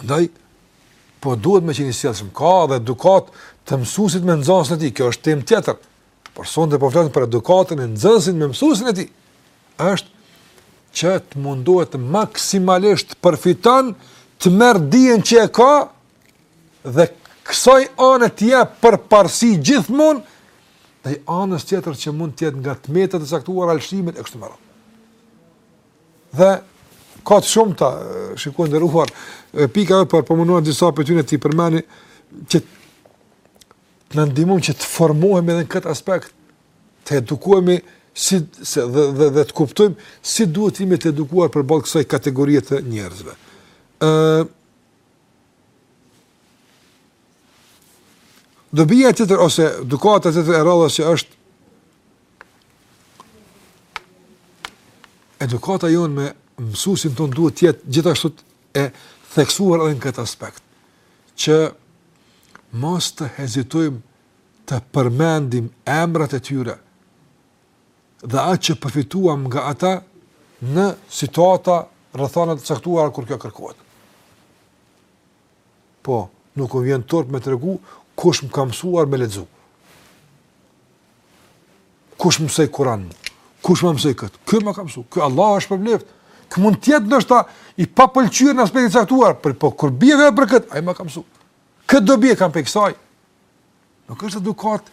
Andaj, pra duhet me qenë i sjellshëm. Ka dhe edukat të mësuesit me nxënësin e tij, kjo është temë tjetër. Por sonte po flasim për edukatën e nxënësit me mësuesin e tij. Është që të mundohet maksimalisht të përfiton të merr dijen që e ka dhe kësaj anë t'i jep përparësi gjithmonë ndaj anës tjetër që mund të jetë nga të metët e caktuar a lëshimet e kështu me radhë. Dhe ka të shumta, shikues i nderuar, pika, po po mundohem disa prej tyne t'i përmendi që na ndihmojnë që të formohemi edhe në këtë aspekt, të edukohemi si se dhe dhe, dhe të kuptojmë si duhet të jemi të edukuar përballë kësaj kategorie të njerëzve. Ë Dobia tjetër ose edukata tjetër e radhës që është edukata jonë me mësusin tonë duhet të jetë gjithashtu e theksuar edhe në këtë aspekt, që mos të hezitojmë të përmendim emrat e tyre dhe atë që përfituam nga ata në situata rrethana të caktuar kur kjo kërkohet. Po, nuk më vjen turp me tregu kush më ka mësuar me lexu. Kush më mësoi Kur'an? Kush më mësoi kët? Ky më ka mësuar. Ky Allah e shpërbleftë. Ky mund të jetë ndoshta i papëlqyer në aspektin e caktuar, por po kur bie vjen për kët, ai ma ka mësuar. Kët dobi e kam prej kësaj. Nuk është edukat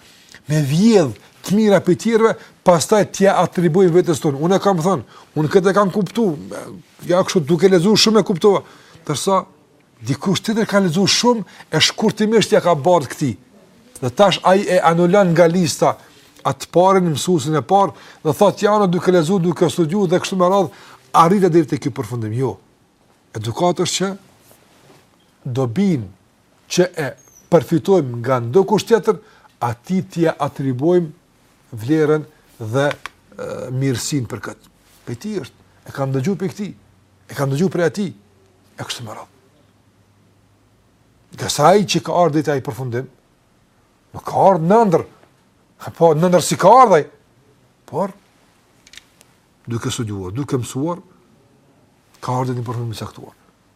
me vjedh të mira prej tjerëve, pastaj t'ia atribuojmë vetes tonë. Unë e kam thënë, unë këtë e kam kuptu, ja kështu duke lexu shumë e kuptova, ndërsa dikush tjetër ka lexu shumë e shkurtimisht ja ka bartë këtij. Dhe tash ai e anulan nga lista atë parin mësusin e parë dhe thotë ja unë duke lexu, duke studiu dhe kështu me radhë, arrita deri te ky përfundim. Jo, edukat është që dobin që e përfitojmë nga ndokush tjetër, atij t'ia atribuojmë vlerën dhe mirësinë për këtë. Prej tij është, e kam dëgjuar prej tij, e kam dëgjuar prej atij e kështu me radhë. Ngase ai që ka ardhur deri te ai përfundim, nuk ka ardhur në andërr, apo në andërr si ka ardhur por duke studiuar, duke mësuar, ka ardhur në një përfundim të caktuar.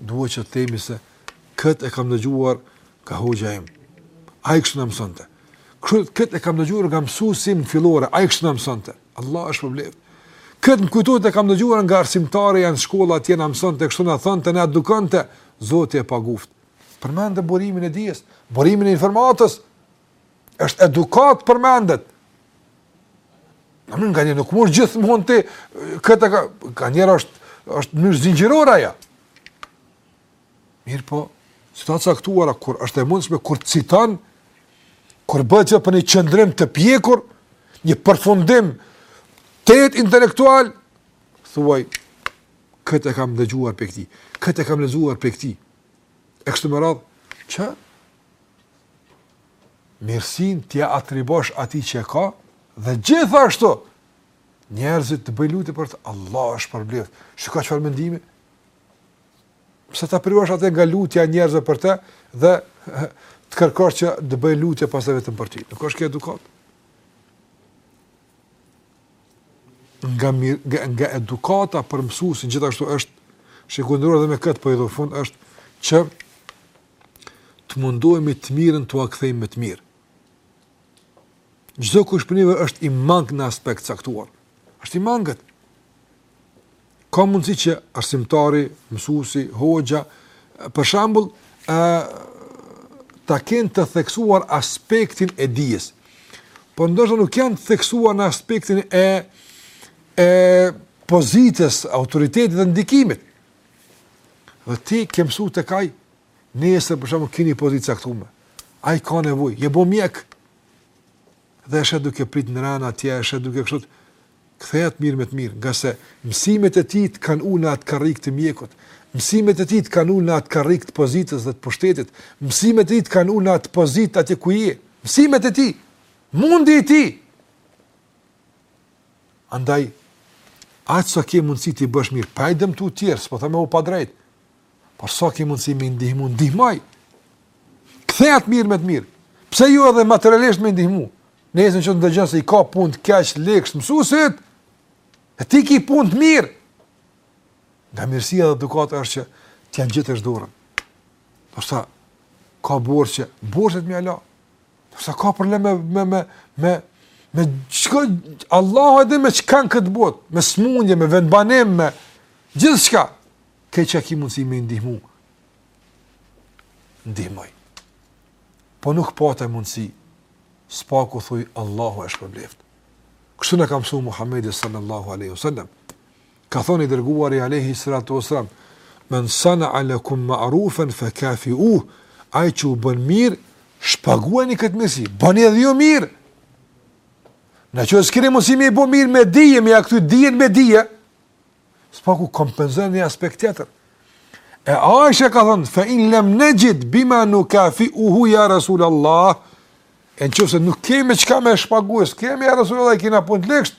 Duhet që të themi se këtë e kam dëgjuar nga hoxha im. Ai kështu na mësonte. Këtë këtë e kam dëgjuar nga mësuesi im në fillore, ai kështu na mësonte. Allah e shpërbleftë. Këtë më kujtohet e kam dëgjuar nga arsimtari jonë në shkollë atje na mësonte kështu na thonte na edukonte, Zoti e paguftë. Përmende burimin e dijes, burimin e informatës. është edukat përmendet. Nuk mund nganjëherë nuk mund gjithmonë ti, këtë ka, kanjëherë është, është një zinxhirore ja. Mirëpo, situata caktuara, kur është e mundshme, kur citon, kur bëhet fjalë për një qëndrim të pjekur, një përfundim të tij intelektual, thuaj, këtë e kam dëgjuar prej këtij, këtë e kam lexuar prej këtij, e kështu me radhë, që mirësinë t'ia atribuosh atij që e ka, dhe gjithashtu, njerëzit të bëjnë lutje për të, Allahu e shpërbleftë, që ka çfarë mendimi? Pse ta privosh atë nga lutja e njerëzve për të, dhe të kërkosh që të bëjnë lutje pasaj vetëm për ty. Nuk është kjo edukatë. Nga, mir, nga, nga edukata për mësusin, gjithashtu është, që edhe me këtë po përfundoj, është që të mundohemi të mirën t'ua kthejmë me të mirë. Çdokush prej neve është i mangët në aspekt caktuar. Është i mangët. Ka mundësi që arsimtari, mësusi, hoxha, për shambull, ta kenë të theksuar aspektin e dijes. Por ndoshta nuk janë të theksuar në aspektin e, e pozitës, autoritetit dhe ndikimit. Dhe ti ke mësu tek ai, nesër për shembull ki ni pozitë caktume. Ai ka nevojë, je bo mjek. Dhe e sheh duke prit në rend atje, e sheh duke kështu, ktheja të mirën me të mirë, ngase mësimet e tij të kanë ulë në atë karrige të mjekut, mësimet e tij të kanë ulë në atë karrige të pozitës dhe të pushtetit, mësimet e tij të kanë ulë në atë pozitë atje ku je, mësimet e tij, mundi i tij. Andaj, aq sa ke mundësi t'i bësh mirë, pa i dëmtu tjerë, s'po them me u bo padrejtë, por sa ke mundësi me ndihmu, ndihmoj, ktheja të mirën me të mirë, pse jo edhe materialisht me ndihmu, nëse që të ndëgjon se i ka punët keq, le që është, mësusit, e ti i ki punët mirë, nga mirësia dhe edukata është që t'ia zgjatësh dorën, nëse ka borxhe, borxhet me ia la, Nëse ka problem me me me me me çka Allahu e di me çka në këtë botë, me smundje, me vendbanim, me gjithçka. Ke çka ki mundsi me i ndihmu, ndihmoj. Po nuk pate mundsi, së paku thuj Allahu e shpërbleftë. Kështu na ka msu Muhammedi sallallahu alejhi ve sel-lem. Ka thënë i dërguari alejhi salatu ue selam, Men sana'a lakum ma'rufan fakafi'uh, ai që u bën mirë, shpagueni këtë mirësi, bëni edhe ju mirë. Në qoftë s'keni mundësi me i bo mirë me dije, me ja kthy dijen me dije, s'paku kompenzoje në një aspekt tjetër. E Aisha ka thënë, fe in lem nexhid, bima nukafiuhu ja Rasul Allah, e në qoftë se nuk kemi çka me shpagu, s'kemi ja Rasul Allah, i kina punët ligshtë,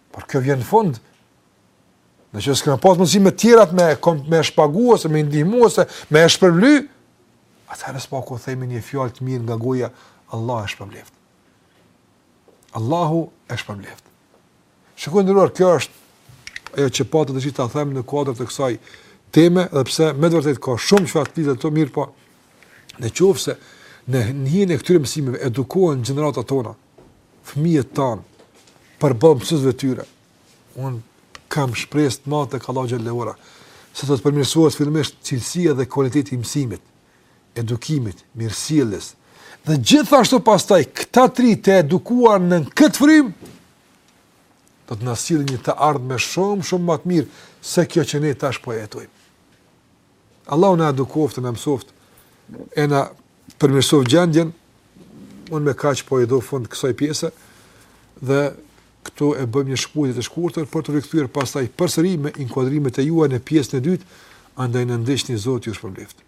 Por kjo vjen në fund. Në qoftë s'kena pas mundësi me tjerat me, me shpagu ose me ndihmu ose me e shpërbly, atëherë s'paku themi një fjalë të mirë nga goja, Allah e shpërbleft. Allahu e shpërbleft. Shikues të nderuar, kjo është ajo që pata që ta them në kuadrë të kësaj teme, edhe pse me të vërtetë ka shumë çka të flitet, mirëpo në qofë se në njën e këtyre mësimeve edukohen gjeneratat tona, fëmijët tanë, përballë mësuesve tyre, unë kam shpresë të madhe tek Allahu xhele ue ala, se do të përmirësohet fillimisht cilësia dhe kualiteti i mësimit, edukimit, mirësjelljes, dhe gjithashtu pastaj, këta të rinj të edukuar në në këtë frymë, do të na sjellin një të ardhme shumë, shumë ma të mirë, se kjo që ne tash po e jetojmë. Allahu na edukoftë, na mësoftë e na përmirësoftë gjendjen. Unë me kaq po i do fund kësaj pjese dhe këtu e bëjmë një shkputje të shkurtër për t'u rikthyer pastaj përsëri me inkuadrimet e juaja në pjesën e dytë, andaj na ndiqni Zoti ju shpërbleftë.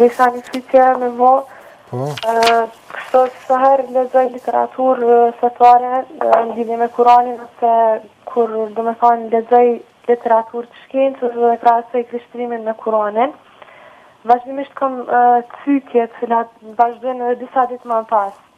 Desha një pyetje me bo. Po? Kështu sa herë lexoj literaturë fetare në lidhje me Kuranin, ose kur domethonë lexoj literaturë të shkencës dhe dhe krahasoj krishterimin me Kuranin. Vazhdimisht kom cytje, të cilat vazhdojnë edhe disa ditë më pas.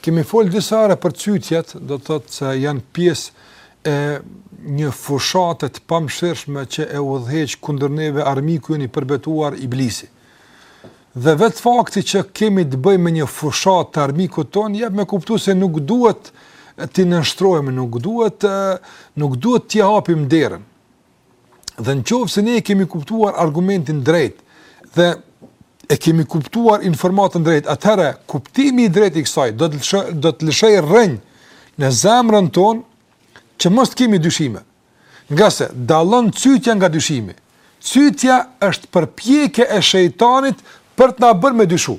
Kemi folë disa herë për cytjet, do të thotë se janë pjesë e një fushate të pamëshirshme që e udhëheq kundër neve armiku i përbetuar Iblisi. Dhe vetë fakti që kemi të bëjmë me një fushatë të armikut tonë jep me kuptu se nuk duhet t'i nënshtrohemi, nuk duhet nuk duhet t'i hapim derën. Dhe në qoftë se ne e kemi kuptuar argumentin drejt dhe e kemi kuptuar informatën drejt, atëherë kuptimi i drejtë i kësaj do të lëshë, do të lëshojë rrënjë në zemrën tonë që mos të kemi dyshime. Nga se dallon cytja nga dyshimi. Cytja është përpjekje e shejtanit për të na bërë me dyshu.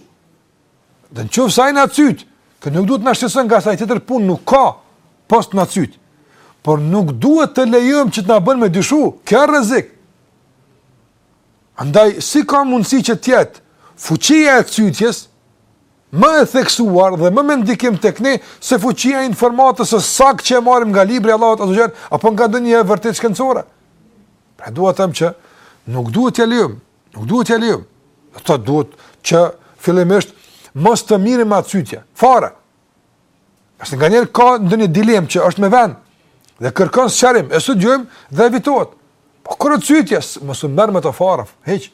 Dhe në qoftë se ai na cyt, kjo nuk duhet me na shqetësu ngase ai tjetër punë nuk ka pos të na cytë. Por nuk duhet të lejojmë që të na bëjnë me dyshu, kjo o rrezik. Andaj, si ka mundësi që të jetë fuqia e cytjes, më e theksuar dhe më me ndikim te ne, se fuqia e informatës së saktë që e marrim nga libri i Allahut Azze ue Xhel, apo nga ndonjë e vërtetë shkencore. Pra dua të them që nuk duhet të lejëm, Nuk duhet t'ia lejojmë. Ata duhet që fillimisht mos të merremi me atë cytje fare. Se nganjëherë ka ndonjë dilemë që është me vend dhe kërkon sqarim, e studiojmë dhe evitohet. Po kur o cytje, mos u merr me të fare, hiç.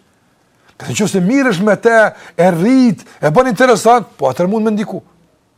E në qoftë se merresh me te, e rrit, e bën interesant, po atëherë mund me ndiku.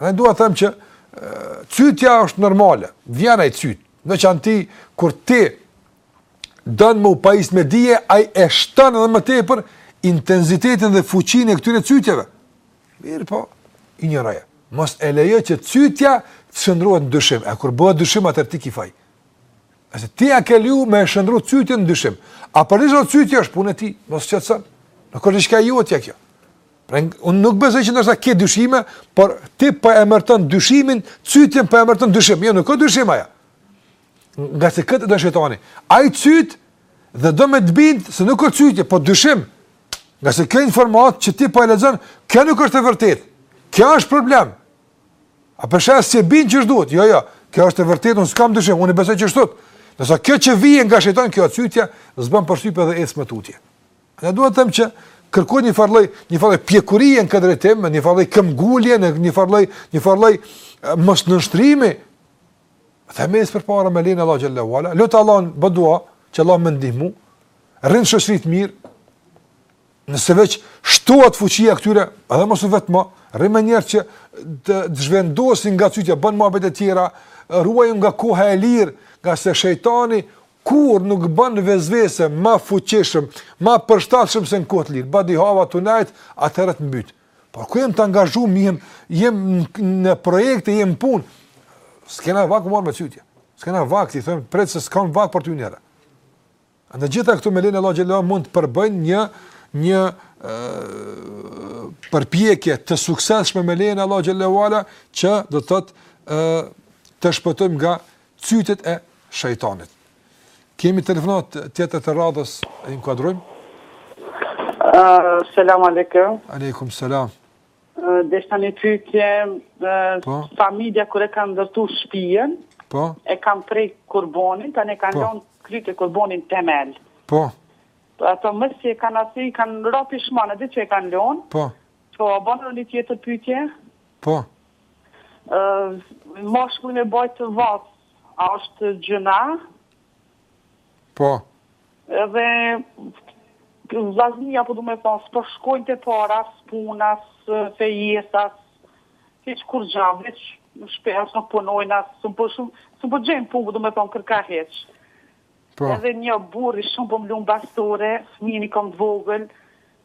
Ne dua të them që cytja është normale, vjen ai cyt. Do të thotë ti, kur ti don me u pajis me dije, ai e shton edhe më tepër intensitetin dhe fuqinë e këtyre cytjeve. Mirëpo, injoroja. Mos e lejo që cytja të shndërrohet në dyshim. E kur bëhet dyshim, atëherë ti ki faj. Se ti e ke leju me e shndërru cytjen në dyshim. A përderisa o cytjë është punë e tij, mos u shqetëso. Nuk është shka i jotja kjo. Pra unë nuk besoj që ndoshta ke dyshime, por ti po e emërton dyshimin, cytjen po e emërton dyshim. Jo, nuk o dyshim ajo. Ngase këtë do shejtani. Ai cyt dhe do me të bind se nuk është cytje, po dyshim. Ngase kjo informatë që ti po e lexon, kjo nuk është e vërtetë. Kjo është problem. A përderisa e bind që duhet, Jo, jo. Kjo është e vërtetë, unë s'kam dyshim, unë besoj që është. Ndërsa kjo që vjen nga shejtani kjo o cytja, s'bën përshtypje dhe ec më tutje. Ne dua të them që kërkon një farë lloj, një farë pjekurie në këtë drejtim, një farë lloj këmbëngulje, një farë lloj, një farë lloj mosnënshtrimi. Dhe me ec përpara me lejen e Allahut xheleshanuhu. Lut Allahun, bë dua që Allahu me t'ndihmu. Rri n'shoqëri t'mirë. Nëse veç shtohet fuqia e këtyre, edhe mos u vetmo, rri me njerëz që të zhvendosin nga cytja, bën muhabete tjera, ruaju nga koha e lirë, ngase shejtani Kurrë nuk bën vezvese ma fuqishëm, ma përshtatshëm se në kohë të lirë. Badihava tu nejt, atëherë të mbyt. Por kur jem të angazhuar, jem jem në projekte, jem n'punë. S'kena vakt m'u marr me cytje. S'kena vakt, i them, prit se s'kam vakt për ty njëherë. Andaj gjitha këto me lejen e Allahut xheleshanuhu mund të përbëjnë një një ë përpjekje të suksesshme me lejen e Allahut xheleshanuhu që do të thotë ë të shpëtojmë nga Cytjet e shejtanit. Kemi telefonat tjetër të radhës, e inkuadrojmë. Uh, selam aleikum. Aleikum selam. Uh, Deshta një pytje, uh, po? familja kur e kanë ndërtu shpijen, po? e kanë pre kurbonin, tani kanë po? lonë kryt e kurbonit n'temel. Po? Ato mësë që e kanë asë i kanë rapi shmanë, dhe që e kanë lonë. Po? Po, a ban edhe një tjetër pytje? Po? Mashkulli me bajt vath a është gjynah? Po. Edhe vllaznia po du me thonë s'po shkojnë te para as puna as fejesa as hiç kurgja veç në shpi as nuk punojnë as s'u po shumë s'un po gjejnë punë po du me thonë kërkah hiç po edhe një burri shumë po më lun bastore fëmijn i kom të vogël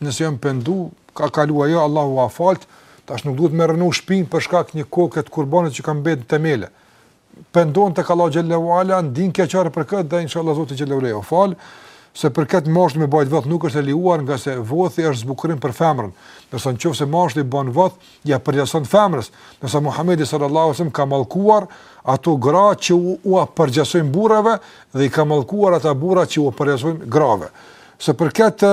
Nëse janë pendu, ka kalu ajo, Allahu ua faltë, tash nuk duhet me rrënu shpinë për shkak një koke të kurbanit që ka mbet në temele. Pendohet tek Allahu xhelle ue ala, ndin keqardhje për këtë dhe inshallah Zoti xhelle ue ala ja fal, sa i përket mashkullit me bajt vëth nuk është e lejuar ngase vëthi është zbukurim për femrën, ndërsa në qoftë se mashkulli ban vëth, i përgjason femrës, ndërsa Muhammedi sallallahu sallam ka mallkuar ato gra që u, u përgjasojnë burrave dhe i ka mallkuar ata burra që u përgjasojnë grave. Sa i përket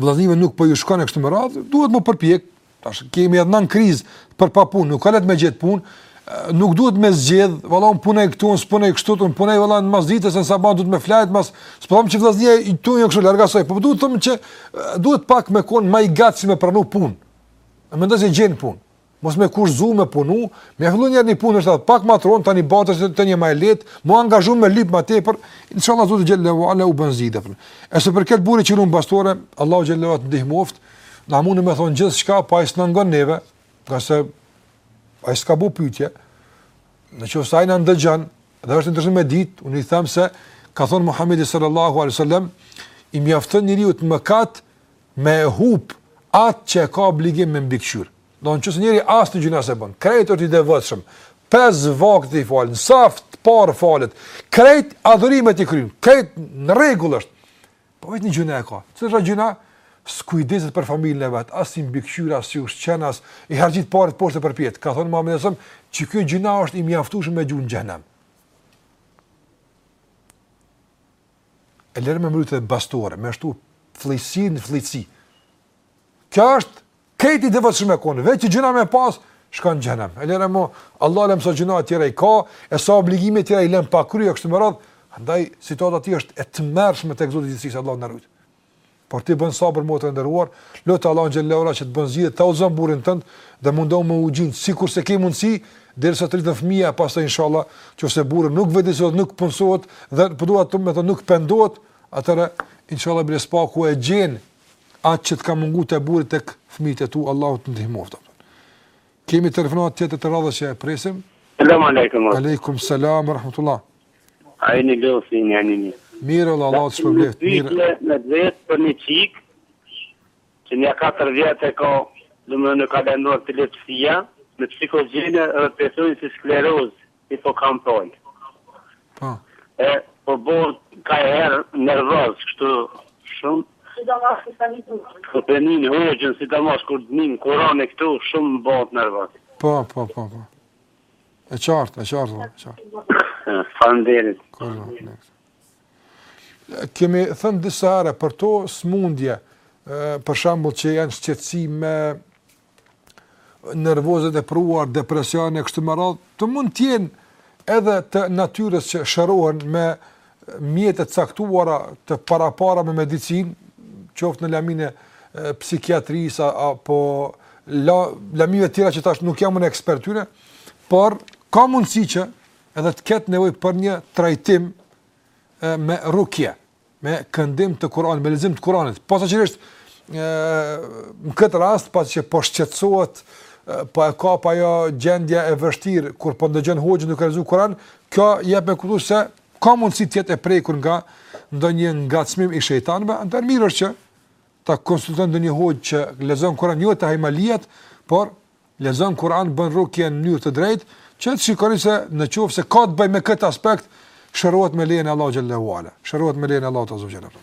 vëllaznive nuk po ju shkon e kështu me radhë, duhet m'u përpjek, tash kemi edhe një krizë për pa punë, nuk a lehtë me gjet punë, nuk duhet me zgjedh, valla un punoj këtu, un punoj kështu, un punoj valla në masdite, sabah duhet me flejt mas, s'po them që vëllaznia e tu janë kështu larg asaj, po du të them që duhet pak me kon më i gatshëm me pranu punë. A mendoj se gjen punë? Mos me refuzu me punu, me fillu njëherë një punë është pak ma t'ronë, tani batës të, të një ma e letë, m'u angazhu me lypë ma tepër, inshallah Zoti xhelle ue ala u bën zgjidhje. E sa i përket burrit që lun bastore, Allahu xhelle ue ala të ndihmoftë, na mundmi me thonë gjithçka, po ai s'na ngon neve, ngase ai s'ka bo pytje, në qoftë se ai na ndëgjon, dhe është i interesum me ditë, unë i them se, ka thonë Muhammedi sallallahu alejhi sallam, i mjafton njeriut mëkat, me e hup atë që e ka obligim me mbikëqyr. Do në qoftë se njeri asnjë gjynah s'e bën, krejt është i devotshëm, pesë vakte i fal, në saf të parë falet, krejt adhurimet i kryn, krejt në rregull është, po veç një gjynah e ka, që është gjynah, s'kujdeset për familjen e vet, as i mbikëqyr, as i ushqen, as i harxhit paret poshtë përpjetë. Ka thënë Muhamedi sa, që ky gjynah është i mjaftueshëm me çu n'xhenem. E lëre me mbyllë të dhe bastore, me ashtu flliqësi në flliqësi. Kjo është krejt i devotshëm me kon, veç qit gjynah me pasë, shkon në xhenem. E lëre mo, Allahu alem sa gjynahe tjera i ka, e sa obligime tjera i len pa kry, kështu me radhë, andaj situata e atij është e tmerrshme tek Zoti i gjithësisë, Allahu na rujt. Por ti bën sabër motër e nderuar, lut Allahun xhelalu ala që të bën zgjidhje, ta udhëzon burrin tënd dhe mundohu me u gjin sikur se ke mundësi derisa të rritën fëmijët e pastaj inshallah, nëse burri nuk vetëdijesohet, nuk punësohet dhe po dua të them nuk pendohet, atëra inshallah bile së paku e gjen atë që të ka mungu te burri tek fëmijët e tu, Allahu të ndihmoftë. Kemi telefonat tjetër të radhës që e presim. Selam aleikum. Aleikum selam ورحمة الله. A jeni lodhur si jeni? Mirë olla, Allahu të shpërbleft. Mirë. Një pyetje me të vërtetë për një çik që nja katër vjet e ka, domethënë e ka lajmëruar epilepsia me psikogjene edhe pëson si sklerozë, i po kam pol. Po. E, po bo, ka herë nervoz, kështu shumë. Sidomos të sani të mos. Po të nin hoxhën, sidomos kur nin Kur'an e këtu, shumë m'u bëke nervoz. Po, po, po, po. E qartë, e qartë, e qartë. Falemderit. Kemi thënë disa herë për to smundje, për shembull që janë shqetësime nervozë e tepruar, depresione kështu me radhë, që mund të jenë edhe të natyrës që shërohen me mjete të caktuara të parapara me medicinë, qoftë në laminë e psikiatrisë apo la, lamive të tjera që tash nuk jam unë ekspert i tyre, por ka mundësi që edhe të ketë nevojë për një trajtim me rukje, me këndim të Kur'anit, me lexim të Kur'anit. Posaçërisht në këtë rast pasi që po shqetësohet po e kap ajo gjendja e vështirë kur po ndëgjon hoxhën duke lexuar Kur'an, Kjo jep me kuptu se ka mundësi të jetë e prekur nga ndonjë ngacmim i shejtanëve, atëherë mirë është që ta konsulton ndonjë hoxhë që lexon Kur'an, jo te hajmalitë, por lexon Kur'an bën rukje në mënyrë të drejtë, që të shikoni se në qoftë se ka të bëjë me këtë aspekt, shërohet me lejen e Allahut xhelle ue ala. Shërohet me lejen e Allahut azze ue xhel.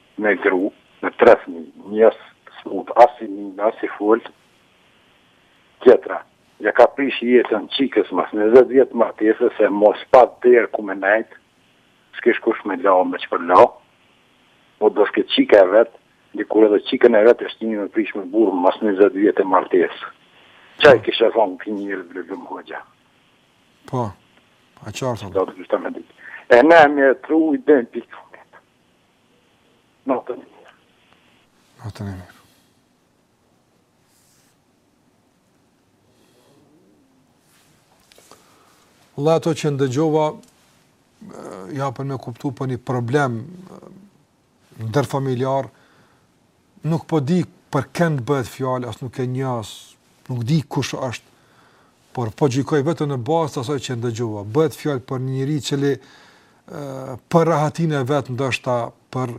me gru me tre fëmijë njerëz smut as i mirë as i fort tjetra ja ka prish jetën qikës mas njëzet vjet martese se mos pat derë ku me nejt s'kish kush me la me shpërla po do shku qika e vet dikur edhe qikën e vet është mirë me prish me burr mas njëzet vjete martes ça i kishe than këtij njerzve Lulzim hoxha Po, e qartë. Sot është me ditë. E ne me tru i bëjmë pikë. Natën e mirë. Natën e mirë. Nga ato që ndëgjova, japin me kuptu për një problem ndërfamiljar, Nuk po di për kënd bëhet fjalë, as nuk e njoh, as nuk di kush është, por po gjykoj vetëm në bazë të asaj që dëgjova. Bëhet fjalë për një njeri i cili për rahatin e vet ndoshta për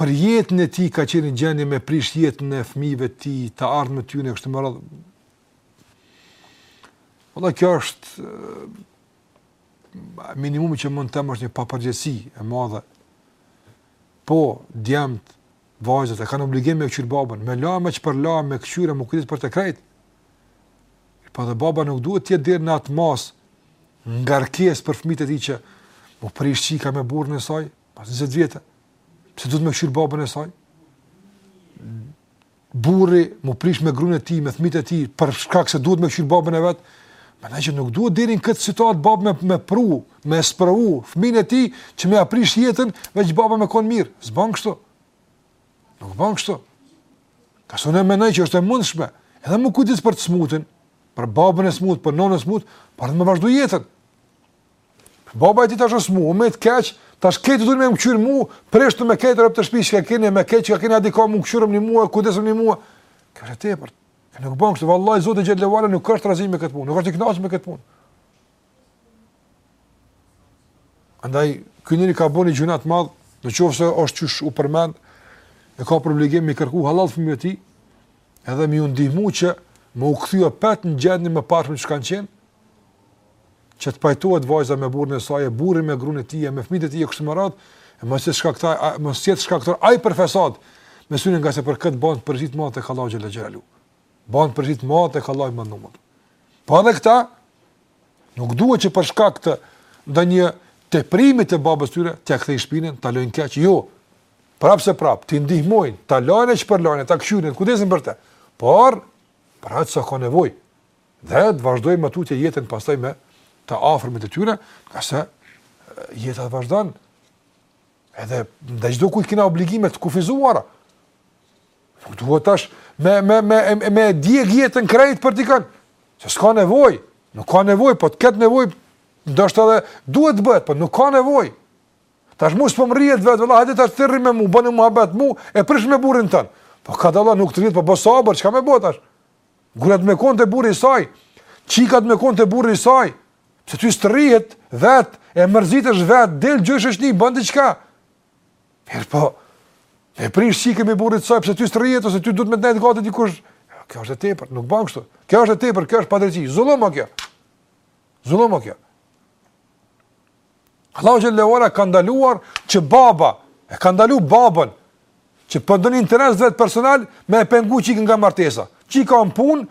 për jetën e tij ka qenë në gjendje me prish jetën e fëmijëve të tij, të ardhmen e tyne kështu me radhë. Vallahi kjo është minimumi që mund të them është një papërgjegjtësi e madhe. Po, djemt, vajzat e kanë obligim me kqyr babën, me la, me që përla, me kqyr e m'u kujdes për të krejt. Po dhe baba nuk duhet të jetë deri në atë masë ngarkesë për fmijët e tij që m'u prish çika me burrin e saj, pas 20 vjetë, pse duhet me kqyr babën e saj? burri m'u prish me grun e tij, me fëmijët e tij për shkak se duhet me kqyr babën e vet, mendoj që nuk duhet deri në këtë situatë baba me me pru, me sprovu fmijën e tij që me ia prish jetën veç baba me kon mirë, s'bën kështu. Nuk bën kështu. Ka sene ma që është e mundshme, edhe m'u kujdes për të smutin, për babën e smut, për nënën e smut, por me vazhdu jetën. Baba i tij tash është, m'u met keq, tash ki detyrë me më kqyrë mu, preshtu me këtë rëpë të shpi që ka keni, me këtë që ka keni adika mu, kqyrëmni mua, kujdesmuni mua. Kjo është e tepër. Kjo nuk bën kështu, vallahi, Zoti xhele ve ala nuk është razi me këtë punë, nuk është i knaqë me këtë punë. Andaj, ky njeri ka bërë një gjynah të madh, në qoftë se është qysh u përmend, e ka për obligim me kërku hallall fëmijëve të tij, edhe me ju ndihmu që m'u kthy apet në gjendjen më parë që kanë qenë, që të pajtohet vajza me burrin e saj, burri me gruan e tij, me fëmijët e tij kështu me radhë, e mos të jetë shkaktar, mos të jetë shkaktar ai për fesad. mes tyre ngase për kët ban përgjegjësi të madhe ka Allahu xhel-le xhelaluhu. Ban përgjegjësi të madhe ka Allahu i Madhëruar. Po edhe këta nuk duhet që për shkak të ndonjë teprimi të babës tyre t'ia kthejnë shpinën, ta lënë keq, jo. Prap se prap, t'i ndihmojnë, ta lajnë përlajnë, ta kqyrin, kujdesen për të. Por për atë sa ka nevojë. Dhe të vazhdojnë më tutje jetën pastaj me të afërmit e tyre, ngase jeta vazhdon. Edhe ndaj çdokujt kina obligime të kufizuara. Nuk duhet tash me, me, me, me, me djeg jetën krejt për dikën. Se s'ka nevojë, nuk ka nevojë, po të ketë nevojë, ndoshta edhe duhet të bëhet, po nuk ka nevojë. Tash mu s'po m'rrihet vetë, vallah, hajde tash ti rri me mu, bëm muhabet mu, e prishu me burrin tënd. Po kadale, nuk të rrihet, po bëj sabër, çka me bëhet tash? Gruja ka me kon te burri i saj, çika ka me kon te burri i saj. Pse ty s't'rrihet vet, e mërzitesh vet, del gjej shoqni, ban diçka. Mirëpo me prish çikën me burrin e saj, pse ty s't'rrihet ose ty duhet me t'nejt gati dikush. Kjo është e tepër, nuk ban kështu. Kjo është e tepër, kjo është padrejtësi. Zullum a kjo. Zullum a kjo. Allahu xhelle ve ala ka ndaluar që baba e ka ndalu babën që për do interes vet personal me e pengu çikën nga martesa. Çika n'punë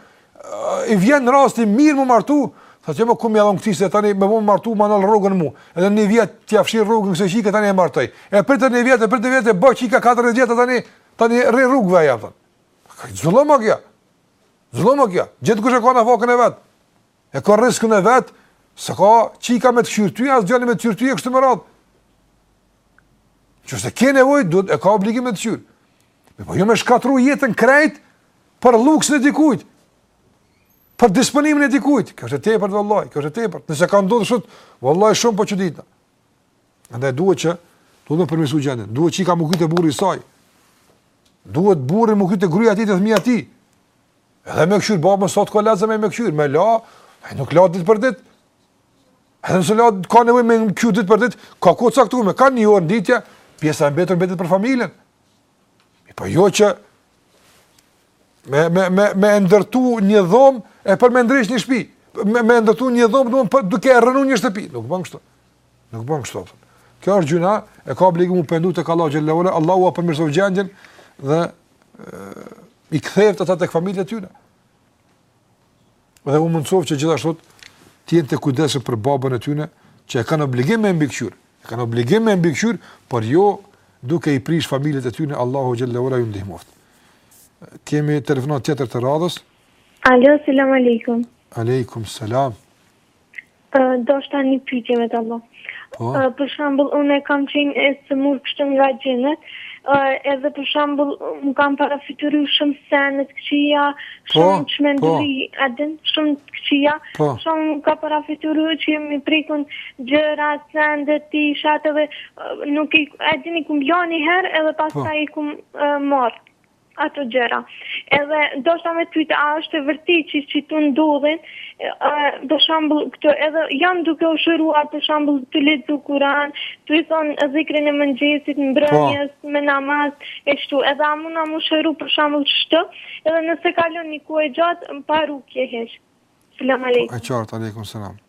i vjen rasti mirë m'u martu, thotë që po, ku me ja dhon këtij se tani m'u martu më lë në rrugë mu. Edhe një vjet t'i shërben çika, tani e martoj. E prit një vjet, e prit një vjet e bë çika 40 vjet tani tani rri rrugëve ja thon. Zullum është kjo. Zullum është kjo. Gjithkush e ka nafakën e vet. E ka rrëskun e vet, s'ka çika me të kqyr ty as djali me të kqyr ty kështu me radhë. Nëse ke nevojë, duhet e ka obligim me të kqyr. E po jo me shkatru jetën krejt për luksin e dikujt. Për disponimin e dikujt. Kjo është e tepërt vallahi, kjo është e tepërt. Nëse ka ndodhur kështu, vallahi shumë po çuditna. Andaj duhet që duhet të përmirësojnë gjendjen. Duhet çika m'u kthy te burri i saj. Duhet burri m'u kthy te gruaja e tij, te fëmija e tij. Edhe me këqyr, babën sot ka lazëm me këqyr, me la, ai nuk lahet ditë për ditë. Edhe nëse la, ka nevoj me këqyr ditë për ditë, ka kohë t'caktume, ka një orë në ditë, pjesa e mbetur mbetet për familjen. E po jo që me, me, me, me ndërtu një dhomë, e për me ndreq një shpi, me, me ndërtu një dhomë, duke, për, duke e rënu një shtëpi, nuk bën kështu, nuk bën kështu. Kjo është gjynah, e ka obligim m'u pendu tek Allahu xhelle ve ala, Allahu ua përmirësoftë gjendjen dhe i ktheftë ata tek familjet e tyre. Dhe u mundësoftë që gjithashtu të jenë të kujdesshëm për babën e tyre, që e kanë obligim me mbikëqyr. E kanë obligim me mbikëqyr, por jo duke i prish familjet e tyre, Allahu xhelle ve ala ju ndihmoft. Kemi telefonatë tjetër të radhës. Alo, selam aleikum. Aleikum selam. Ndoshta një pyetje me ta bë. Po. Për shembull, unë kam qenë e sëmur kështu nga xhinët, edhe për shembull, më kam parafytyru shumë sene të këqia, po, shumë po. çmenduri, po. e din, shumë të këqia, po. shumë më ka parafytyru që i kemi prekun gjëra, sendet, teshat edhe nuk di, a din i kam ble një herë edhe pas po. taj i kam uh, marë. ato gjëra. Edhe ndoshta me pyta, a është e vërtetë që janë tu ndodhë, për shambull, këto edhe jam duke u shëruar, për shambull, tu lexu kuran, tu i thonë zikrin e mëngjesit, mbrëmjes, po. me namaz, e shtu, edhe a muna m'u shëru, për shambull, shtu, edhe nëse kalon një kohë e gjatë, pa rukje hiç. Salam aleikum. Po, e qartë, aleikum, salam.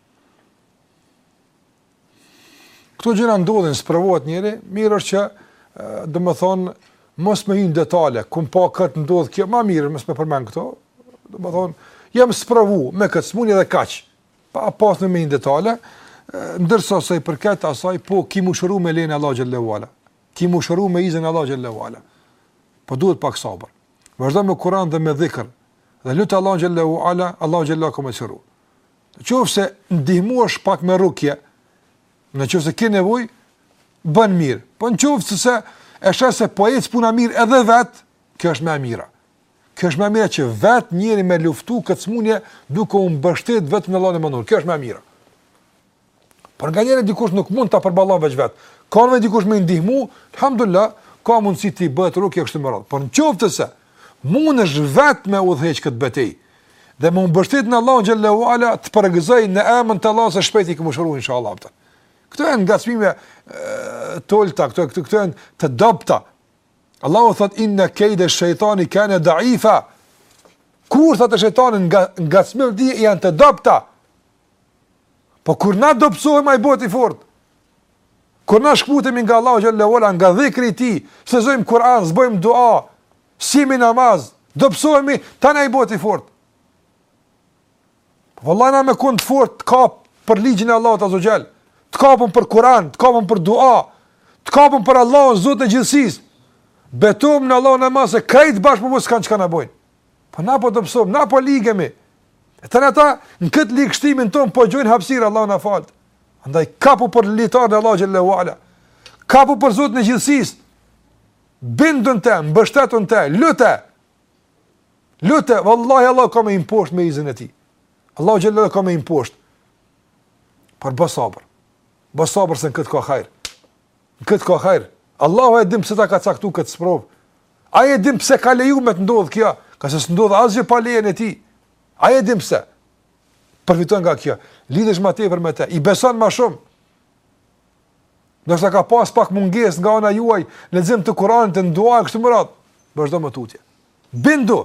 Këto gjëra ndodhin, sprovohet njeri, mirë është që do të thon mos me hy n'detale, ku, pa kë ndodh kjo, më mirë mos me i përmend këto. Do të thon jam sprovu me kët smundje dhe kaq. Pa pas nevojë me detale, ndërsa sa i përket asaj po ki m'u shëru me lejen e Allahut xhelle ve ala. Ki m'u shëru me izën t'Allahut xhelle ve ala. Po duhet pak sabër. Vazhdo me Kur'an dhe me dhikr. Dhe lute Allahun xhelle ve ala, Allahu xhelle ve ala ka me t'shëru. Në qoftë se ndihmohesh pak me rukje, në qoftë se ke nevojë, bën mirë. Po në qoftë se e sheh se po ec puna mirë edhe vet, kjo është më e mira. Kjo është më e mira që vet njeri me luftu këtë smunje duke u mbështet vetëm në Allahun e madhëruar. Kjo është më e mira. Por nganjëherë dikush nuk mund ta përballon veç vet. Ka me dikush me ndihmu, alhamdulillah, ka mundësi t'i bëhet rukje kështu me radhë. Por nëse mundesh vetë me udhëheq këtë betejë dhe me u mbështet në Allahu xhelle ue ala të përgëzoj në emën të Allahut se shpejt ke me u shëru inshallah. Këto janë ngacmime të dobta, këto këto këto janë të dobta. Allahu thot inna kayda shaytani kana da'ifa. Kurthat e shejtanit ngacmimet janë të dobta. Po kur na dobësohem ai bëhet i fortë. Kur na shkëputemi nga Allahu xhelle ue ala nga dhikri i tij, s'lexojmë Kur'an, s'bojmë dua, s'jemi n'namaz, dobësohemi tani ai bëhet i fortë. Po vallahi na me kon të fortë të kapun për ligjin e Allahut azze ue xhel. Të kapun për Kur'an, të kapun për dua, të kapun për Allahun Zotin e gjithësisë. Betohem në Allahun e Madh se krejt bashkë po s'kan çka na bëjnë. Po na po dobësohem, na po ligemi. E tani ata në këtë ligështimin tonë po gjojnë hapësirë Allahu na faltë. Andaj kapu për litarin e Allahut xhelle ue ala. Kapu për Zotin e gjithësisë. Bindu n'te, mbështetu n'te, lute. Lute, vallahi Allahu ka me i mposht me izin e tij. Allahu xhelle ue ala ka me i mposht. Por bo sabër. Bo sabër se në këtë ka hajr. Në këtë ka hajr. Allahu e din pse ta ka caktu këtë sprovë. Ai e din pse ka leju me të ndodh kjo, se s'ndodh asgjë pa lejen e tij. Ai e din pse. Përfiton nga kjo. Lidhesh ma tepër me te, i beson ma shumë. Ndoshta ka pas pak mungesë nga ana juaj, lexim të Kuranit, në dua kështu me radhë. Vazhdo më tutje. Bindu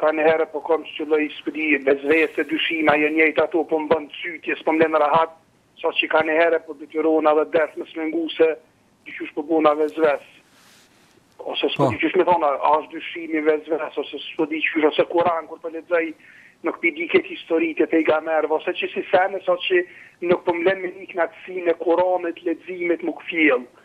Kanjëhere po kom njëlloj spo di, vesvese, dyshime ajo njëjtë ato po m'bën çytje s'po m'len rahat, saqë kanjëhere po detyrohena dhe ders me s'mengu se di qysh po bona vesves, ose s'po di qysh me than, a asht dyshim vesves ose s'po di qysh, ose Kuran kur po lexoj nuk pi di krejt historitë e pejgamberëve ose qe si sene saqë nuk po m'len me ni knaqësinë e Kuranit, leximit, m'u kthjellë.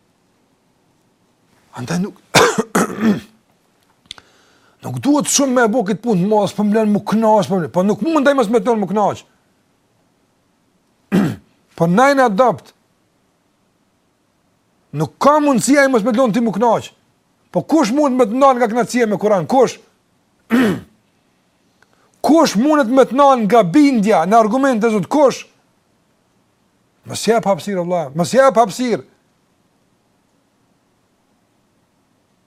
Andaj nuk Nuk duhet shumë me e bo këtë punë, s'po m'len m'u kënaq, po, po nuk mund ai mos me t'lon m'u kënaq. po na jena dobt. Nuk ka mundësi ai mos me t'lon ti m'u kënaq. Po kush mund me të ndal nga kënaqësia me Kur'an? Kush? kush mundet me të ndal nga bindja në argumentet e Zotit kush? Mos i jep hapësirë vëlla, mos i jep hapësirë.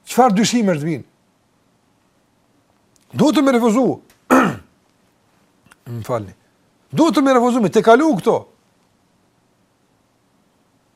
Çfarë dyshimesh të vijnë, duhet ti me i refuzu. më falni. Duhet ti me i refuzu, me i tejkalu këto.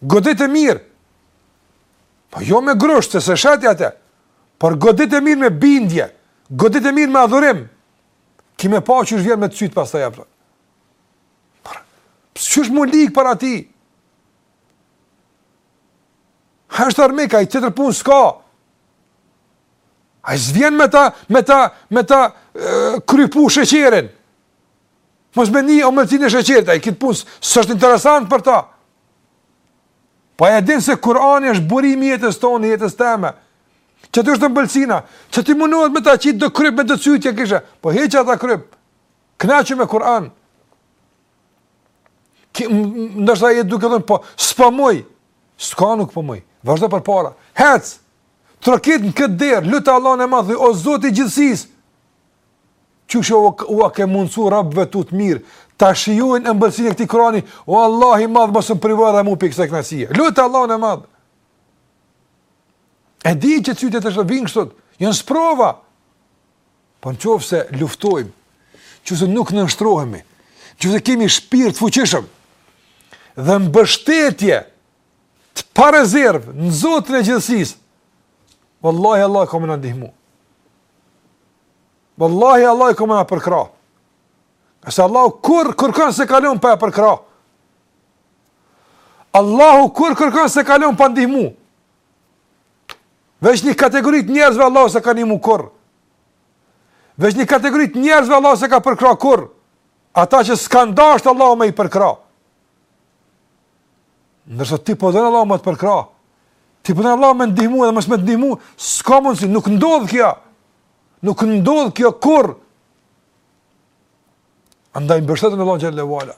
Godite mirë. Po jo me grusht, se s'e sheh ti atë. Por godite mirë me bindje. Godite mirë me adhurim. Ki me pa që s'vjen me të cyt pastaj. Por, pësë që është m'u lig para ti? Ai është armik, ai tjetër punë s'ka. Ai vjen me ta, me ta, me ta krypu sheqerin. Mos me ndi ëmbëlsinë e sheqerit, ai këtë punë, s'është interesant për ta. Po e din se Kurani është burim i jetës tonë, jetës teme. Që të është ëmbëlsina, që ti mundohet me ta qit do kryp, me do cytje kishe, po heqe atë kryp, kënaqu me Kuran. Nëse je ti duke thënë, po s'po muj, s'ka nuk po, po muj, vazhdo përpara, hec, trokit në këtë derë, lute Allahun e madh, o Zot i gjithësisë, Qysh ua ke mundësu robëve tu të mirë, ta shijojnë ëmbëlsinë e këtij Kurani, o Allah i madh mos më privo edhe mua prej kësaj kënaqësie. Lute Allahun e madh. E di që cytjet që të vijnë kështu, janë sprova. Po në qoftë se luftojmë, n'qoftë se nuk nënshtrohemi, n'qoftë se kemi shpirt të fuqishëm, dhe mbështetje të parezervë në Zotin e gjithësisë, Wallahi Allahi ka me na ndihmu. Wallahi Allahi ka me na përkrah. Ngase Allahu kurrë kërkon s'e ka lon pa e përkrah. Allahu kurrë kërkon s'e ka lon pa ndihmu. Veç një kategori të njerëzve Allahu s'e ka ndihmu kurrë. Veç një kategori të njerëzve Allahu s'e ka përkrah kurrë. Ata që s'kanë dasht Allahu me i përkrah. Ndërsa ti po don Allahu me të përkrah, ti po don Allahu me t'ndihmu edhe mos me t'ndihmu, s'ka mundësi, nuk ndodh kjo, nuk ndodh kjo kurrë, andaj mbështetu në Allahun xhele ve ala,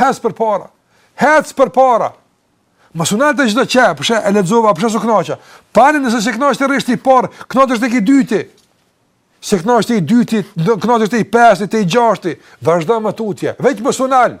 hec përpara, hec përpara, mos u nal te gjithë dhe qe, përshë e lexova, përshë s'u knaqa, panim nëse s'u knaqe te rreshti i parë, knaqesh tek i dyti, s'u knaqe te i dyti, knaqesh te i pesti, te i gjashti, vazhdo më tutje, veç mos u nal,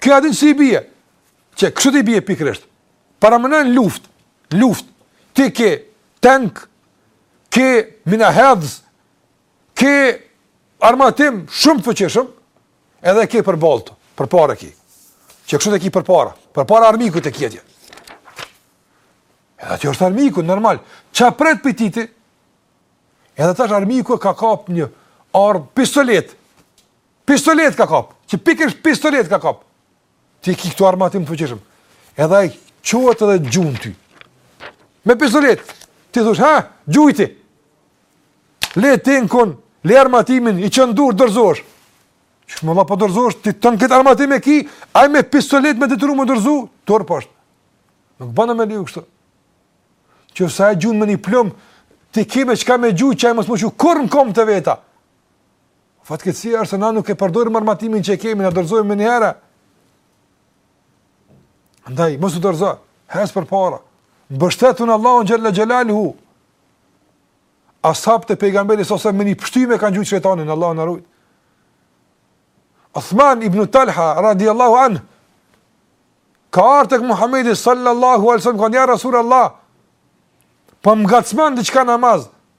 Kjo a din si i bje, që kështu të i bje pikërisht, paramendoni luftë, luftë, ti ke tank, ke minahedhës, ke armatim shumë të fuqishëm, edhe ke përballë, përpara ki, që kështu e ki përpara, përpara armikun e ke ti. Edhe ti është armiku, normal, çka pret prej tij ti, edhe tash armiku ka kap një armë pistoletë, Pistolet ka kap, që pikërisht pistolet ka kap. Ti ki krejt armatim të fuqishëm. Edhe ai çohet edhe gjun ty. Me pistolet. Ti thush, "Ha, gjujti." Le topin, le armatimin i çon durt dorzohesh. Çfarë vallahi po dorzohesh ti tan kët armatim e ki, ai me pistolet me detyru me dorzu, turp është. Nuk bën me u lshu kështu. Që s'e gjun me një plumb, ti ki me çka me gjuj, qaj mos me u çu kurr në kom të veta. Fatkeqësia është se na nuk e përdorim armatimin që e kemi, na dorëzohemi menjëherë. Andaj mos u dorëzo, hec përpara. Mbështetu n'Allahun xhalla xhelaluhu. Ashabët e pejgamberit s.a.s. me një pështyme kanë gjuajtur shejtanin Allahu na rujtë. Osman ibn Talha radiallahu an. Ka ardhur tek Muhamedi sallallahu alaihi wasallam, "Ja Rasulullah, po më ngacmon diçka n'namaz."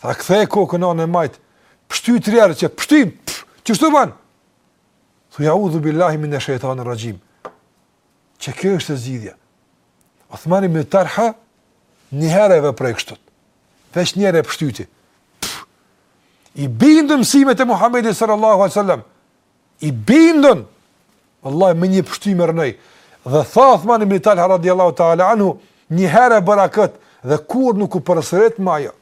Tha kthej kokën n'anë e majtë, pështy tri herë qe pështy, qështu bën. Thuj eudhu billahi min shejtani raxhim. Qe kjo është zgjidhja. Osman ibn Talha një herë e veproi kështu. Veç një herë e pështyti. I bindun n'mësimet e Muhamedit sallallahu alaihi wasallam. I bindun, Allah, me një pështymë e rrënoi, dhe tha Othman ibn Talha radiallahu ta'ala anhu, një herë e bëra këtë, dhe kurr nuk u përsërit ma ajo,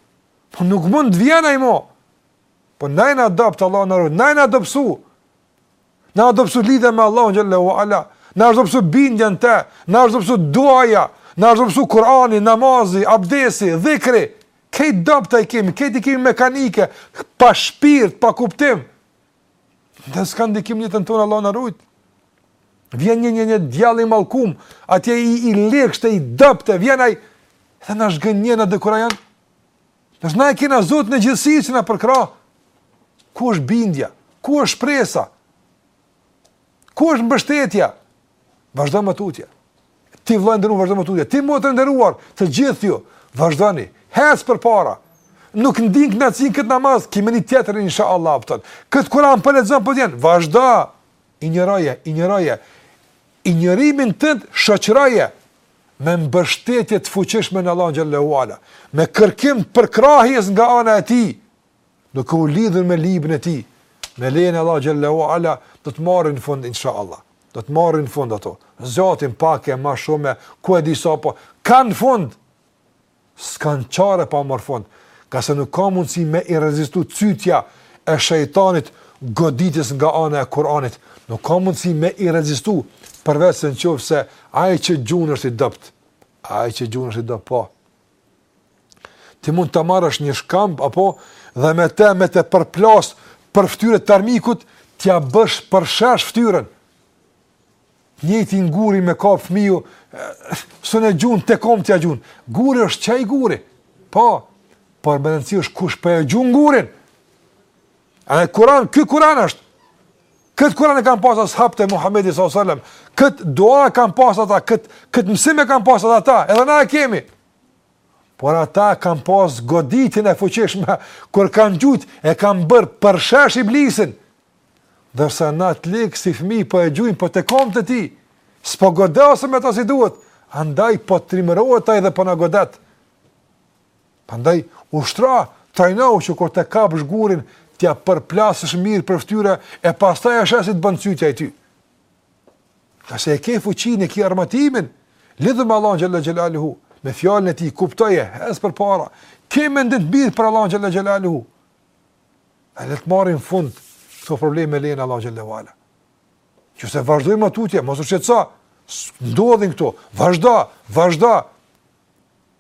po nuk mund të vjen ai mo, po na jena dobët Allahu na rujt, na jena dobsu, na është dobsu lidhja me Allahun xhelle ue ala, na është dobsu bindja në te, na është dobsu duaja, na është dobsu Kurani, namazi, abdesti, dhikri, krejt dobët e kemi, krejt i kemi mekanike, pa shpirt, pa kuptim, Dhe s'ka ndikim në jetën tonë, Allahu na rujtë. Vjen një një një djall i mallkum, atje i, i ligshtë, i dobët, vjen ai, dhe na zhgënjen e na dekurajon. Dhe na e kena Zotin e gjithësisë që na përkrah. Ku është bindja? Ku është shpresa? Ku është mbështetja? Vazhdo më tutje. Ti vëlla i nderuar vazhdo më tutje. Ti motër e nderuar, të gjithë ju, vazhdoni. Hec përpara. Nuk ndin kënaqësi në këtë namaz, kije në tjetrin inshallah fton. Kët Kur'an po lexon s'po ndien, vazhdo. Injoroje, injoroje. Injorimin tënd shoqëroje me mbështetje të fuqishme në Allahun xhalla ue ala, me kërkim përkrahjes nga ana e tij, duke u lidhur me librin e tij, me lejen e Allahut xhalla ue ala, do të marrin fund inshallah. Do të marrin fund ato. Zgjatin pak a më shumë, ku e di sa po kanë fund. S'kan çare pa marr fund, ngase nuk ka mundësi me i rezistu cytja e shejtanit goditjes nga ana e Kur'anit. Nuk ka mundësi me i rezistu përveç se nëse ai që gjun është i dobët. Ai që gjun është i dobët po. Ti mund të marrësh një shkamp apo dhe me të me të përplas për fytyre të armikut, t'ia bësh përshesh fytyrën. Të njëjtin gur me kap fëmiu, s'un e gjun, te komt ia gjun. Guri është qaj guri. Po, por me rëndësi është kush po e gjun gurin. E Kur'an, ky Kur'an është. Kët Kur'an e kanë pas ashabët e Muhamedit sallallahu alajhi wasallam. Kët dua e kanë pas ata, kët kët mësim e kanë pas ata, edhe na e kemi. Por ata kanë pas goditjen e fuqishme kur kanë gjujt e kanë bër përshesh iblisin. Ndërsa na të lig si fëmijë po e gjujn po te komt e tij. S'po godasim me ta si duhet. Andaj po trimërohet ai dhe po na godet. Prandaj, ushtra, trajnohu që kur të kapsh gurin, t'ja përplasësh mirë për ftyre, e pastaj e sheh si të bën cytja e tij. Ngase e ke fuqin, e ke armatimin, lidhu me Allahun xhele shanuhu, me fjalën e tij, kuptoje, ec përpara, ke mendim të mirë për Allahun xhele shanuhu. E le të marrin fund këto probleme me lejen e Allahut xhele ve ala. Nëse vazhdojnë tutje, mos u shqetësa, ndodhin këto, vazhda, vazhda,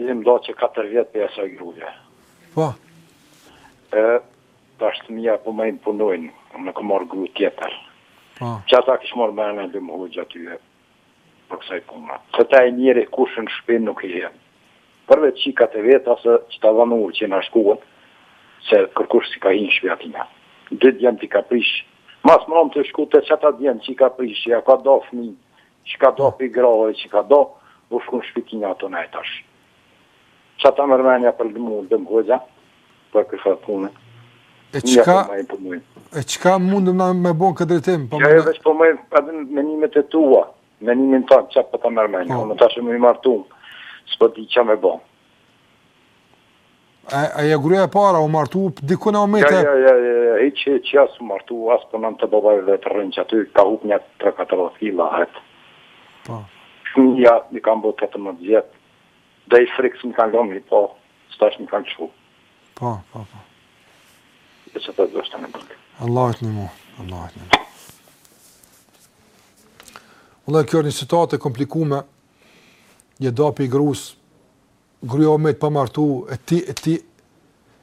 Jem da qe katër vjet prej asaj gruje. Po. E, tash fëmija po më imponojnë, unë kam marrë gru tjetër. Po. Qa ta kish marrë menja lum hoxhë ty e për kësaj pune. Se te ai njeri kush në shpi nuk i hin. Përveç çikat e veta, asë që ta dhanu që i në shkuën, se kërkush s'i ka hi në shpi të tina. Dy djemtë i ka prishë. Mas më omë të shku te qeta djem që i ka prishë, ja ka do fëmi, Çka do prej grave e çka do, u shku në shpi kina ato naj tash. Qa ta merr menja pra lum, lum hoxha, për këtfar pune. E çka, e çka mundemi na me bo n'këtë drejtim? Po ja, jo, veç po më edhe menimet e tua, menimin tonë, qa po ta merr menja, po. unë tash jom i martum, s'po di qa me bo. A, a e gruja e parë u martu diku në moment? Ja, ja, ja, ja, hiq, hiq, ja s'u martu, as për nëmë te babai dhe të rënqë aty, ka hup nja tre katër killa atë. Po. Fëmija, mi kanë bo të të më djetë, dhe i frikë se mi kanë lomi, po, se tash mi kanë çu. Po, po, po. Dhe që të gjështë në bërë. Allah është një mu, Allah është një mu. Vallahi kjo një situatë e komplikume, një dapi i grusë, Gruaja met e pamartu, e ti, e ti,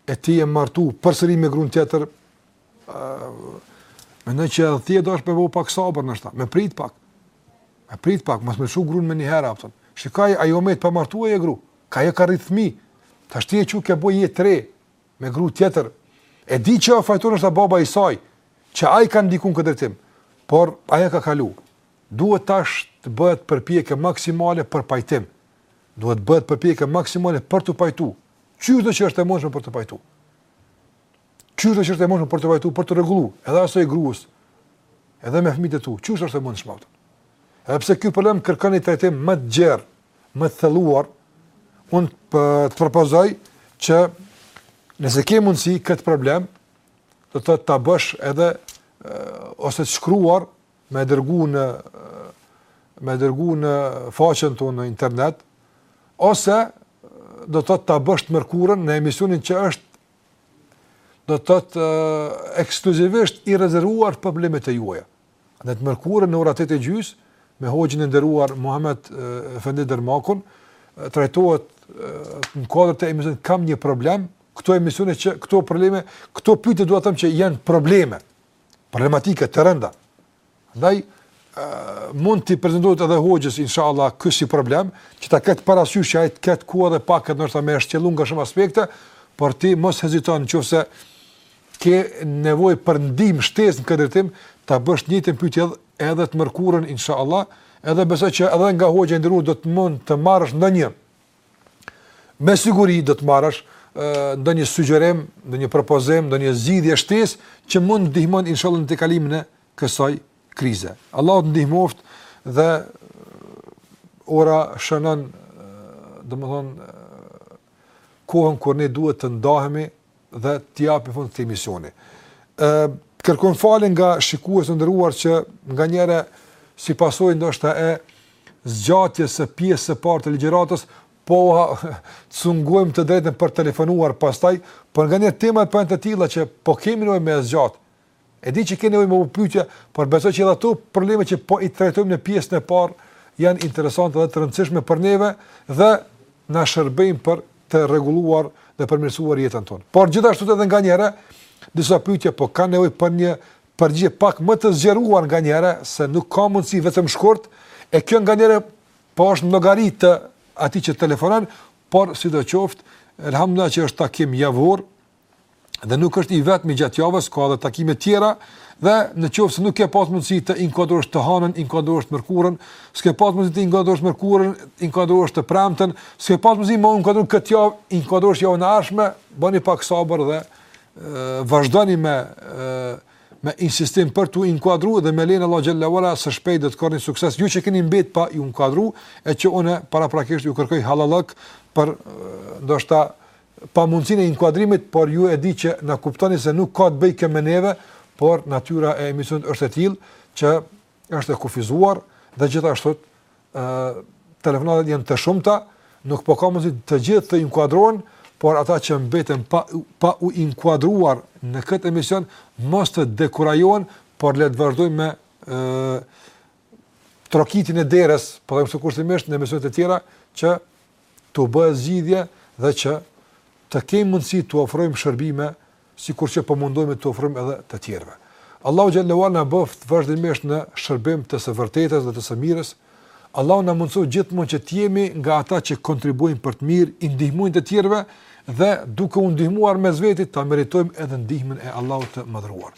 e ti je martu, përsëri me gru tjetër, mendoj që edhe ti u dashtë me bo pak sabër ndoshta, me prit pak, me prit pak, mos me lshu grunë menjëherë, a kupton. Shikaj, ajo met e pamartu ajo gru, ka e ka rritë fmi, tash ti e që ke bo jetë tre, me gru tjetër, e di që fajtor është babai saj, që ai ka ndiku n'këtë drejtim, por ajo ka kalu, duhet tash të bëhet përpjekje maksimale për pajtim, Duhet të bëhet përpjekje maksimale për t'u pajtu. Çdo që është e mundshme për të pajtu. Çdo që është e mundshme për të pajtu, për të rregulluar, edhe asoj gruaes, edhe me fëmijët e tu, gjithçka është e mundshme. Edhe pse ky problem kërkon një trajtim më të gjerë, më të thelluar, unë të propozoj që nëse ke mundësi këtë problem, domethënë ta bësh edhe ose të shkruar me e dërgu në me e dërgu në faqen tonë në internet ose do të thotë ta bësh të mërkurën në emisionin që është do të thotë ekskluzivisht i rezervuar për problemet e juaja. Në të mërkurën në ora tetë e gjysë, me hoxhën e nderuar Muhammed Efendi Dërmakun, trajtohet në kuadër të emisionit kam një problem, këto emisione që, këto probleme, këto pytje dua të them që janë probleme, problematike të rënda. Ndaj, mund t'i prezantohet edhe hoxhës inshallah ky si problem, që ta ketë parasysh që ai të ketë ku edhe pak edhe ndoshta me e shtjellu nga shumë aspekte, por ti mos hezito në qoftë se ke nevojë për ndihmë shtesë në këtë drejtim, ta bësh të njëjtën pyetje edhe të mërkurën inshallah, edhe besoj që edhe nga hoxha i nderuar do të mund të marrësh ndonjë Me siguri do të marrësh ndonjë sugjerim, ndonjë propozim, ndonjë zgjidhje shtesë që mund të ndihmon inshallah në tejkalimin e kësaj krize. Allahu të ndihmoftë dhe ora shënon, domethënë kohën kur ne duhet të ndahemi dhe t'i japim fund këtij emisioni. Ë kërkojmë falje nga shikuesit e nderuar që nganjëherë si pasojë ndoshta e zgjatjes së pjesës së parë të ligjëratës po cungojmë të drejtën për të telefonuar pastaj, por nganjëherë temat po janë të tilla që po kemi nevojë me zgjat E di që keni nevojë më për pyetje, por besoj që edhe ato probleme që po i trajtojmë në pjesën e parë janë interesante dhe të rëndësishme për neve dhe na shërbejnë për të rregulluar dhe përmirësuar jetën tonë. Por gjithashtu edhe nganjëherë disa pyetje po kanë nevojë për një përgjigje pak më të zgjeruar nganjëherë se nuk ka mundësi vetëm shkurt e kjo nganjëherë po është në llogari të atij që telefonon, por sidoqoftë elhamdullah që është takim javor dhe nuk është i vetmi gjatë javës, ka edhe takime tjera, dhe në qoftë se nuk ke pas mundësi të inkuadrohesh të hanën, inkuadrohesh të mërkurën, s'ke pas mundësi të inkuadrohesh të mërkurën, inkuadrohesh të premten, s'ke pas mundësi me inkuadrohesh këtë javë, inkuadrohesh javën e ardhshme, bëni pak sabër dhe vazhdoni me me insistim për t'u inkuadruar dhe me lejen e Allahut xhelle ue ala së shpejt do të korrni sukses ju që keni mbet pa u inkuadruar e që unë paraprakisht ju kërkoj halallëk për ndoshta pamundësinë e inkuadrimit, por ju e di që na kuptoni se nuk ka të bëjë kjo me neve, por natyra e emisionit është e tillë që është e kufizuar dhe gjithashtu ë telefonatat janë të shumta, nuk po ka mundësi të gjithë të inkuadrohen, por ata që mbeten pa pa u inkuadruar në këtë emision mos të dekurajohen, por le të vazhdojmë me ë trokitin e derës, po them se kushtimisht në emisionet e tjera që të bëhet zgjidhje dhe që të kemi mundësi të ofrojmë shërbime sikur që po mundohemi të ofrojmë edhe të tjerëve. Allahu xhelle ue ala na bëftë vazhdimisht në shërbim të së vërtetës dhe të së mirës. Allahu na mundësoftë gjithmonë që të jemi nga ata që kontribuojnë për të mirë, i ndihmojnë të tjerëve dhe duke u ndihmuar mes veti ta meritojmë edhe ndihmën e Allahut të madhëruar.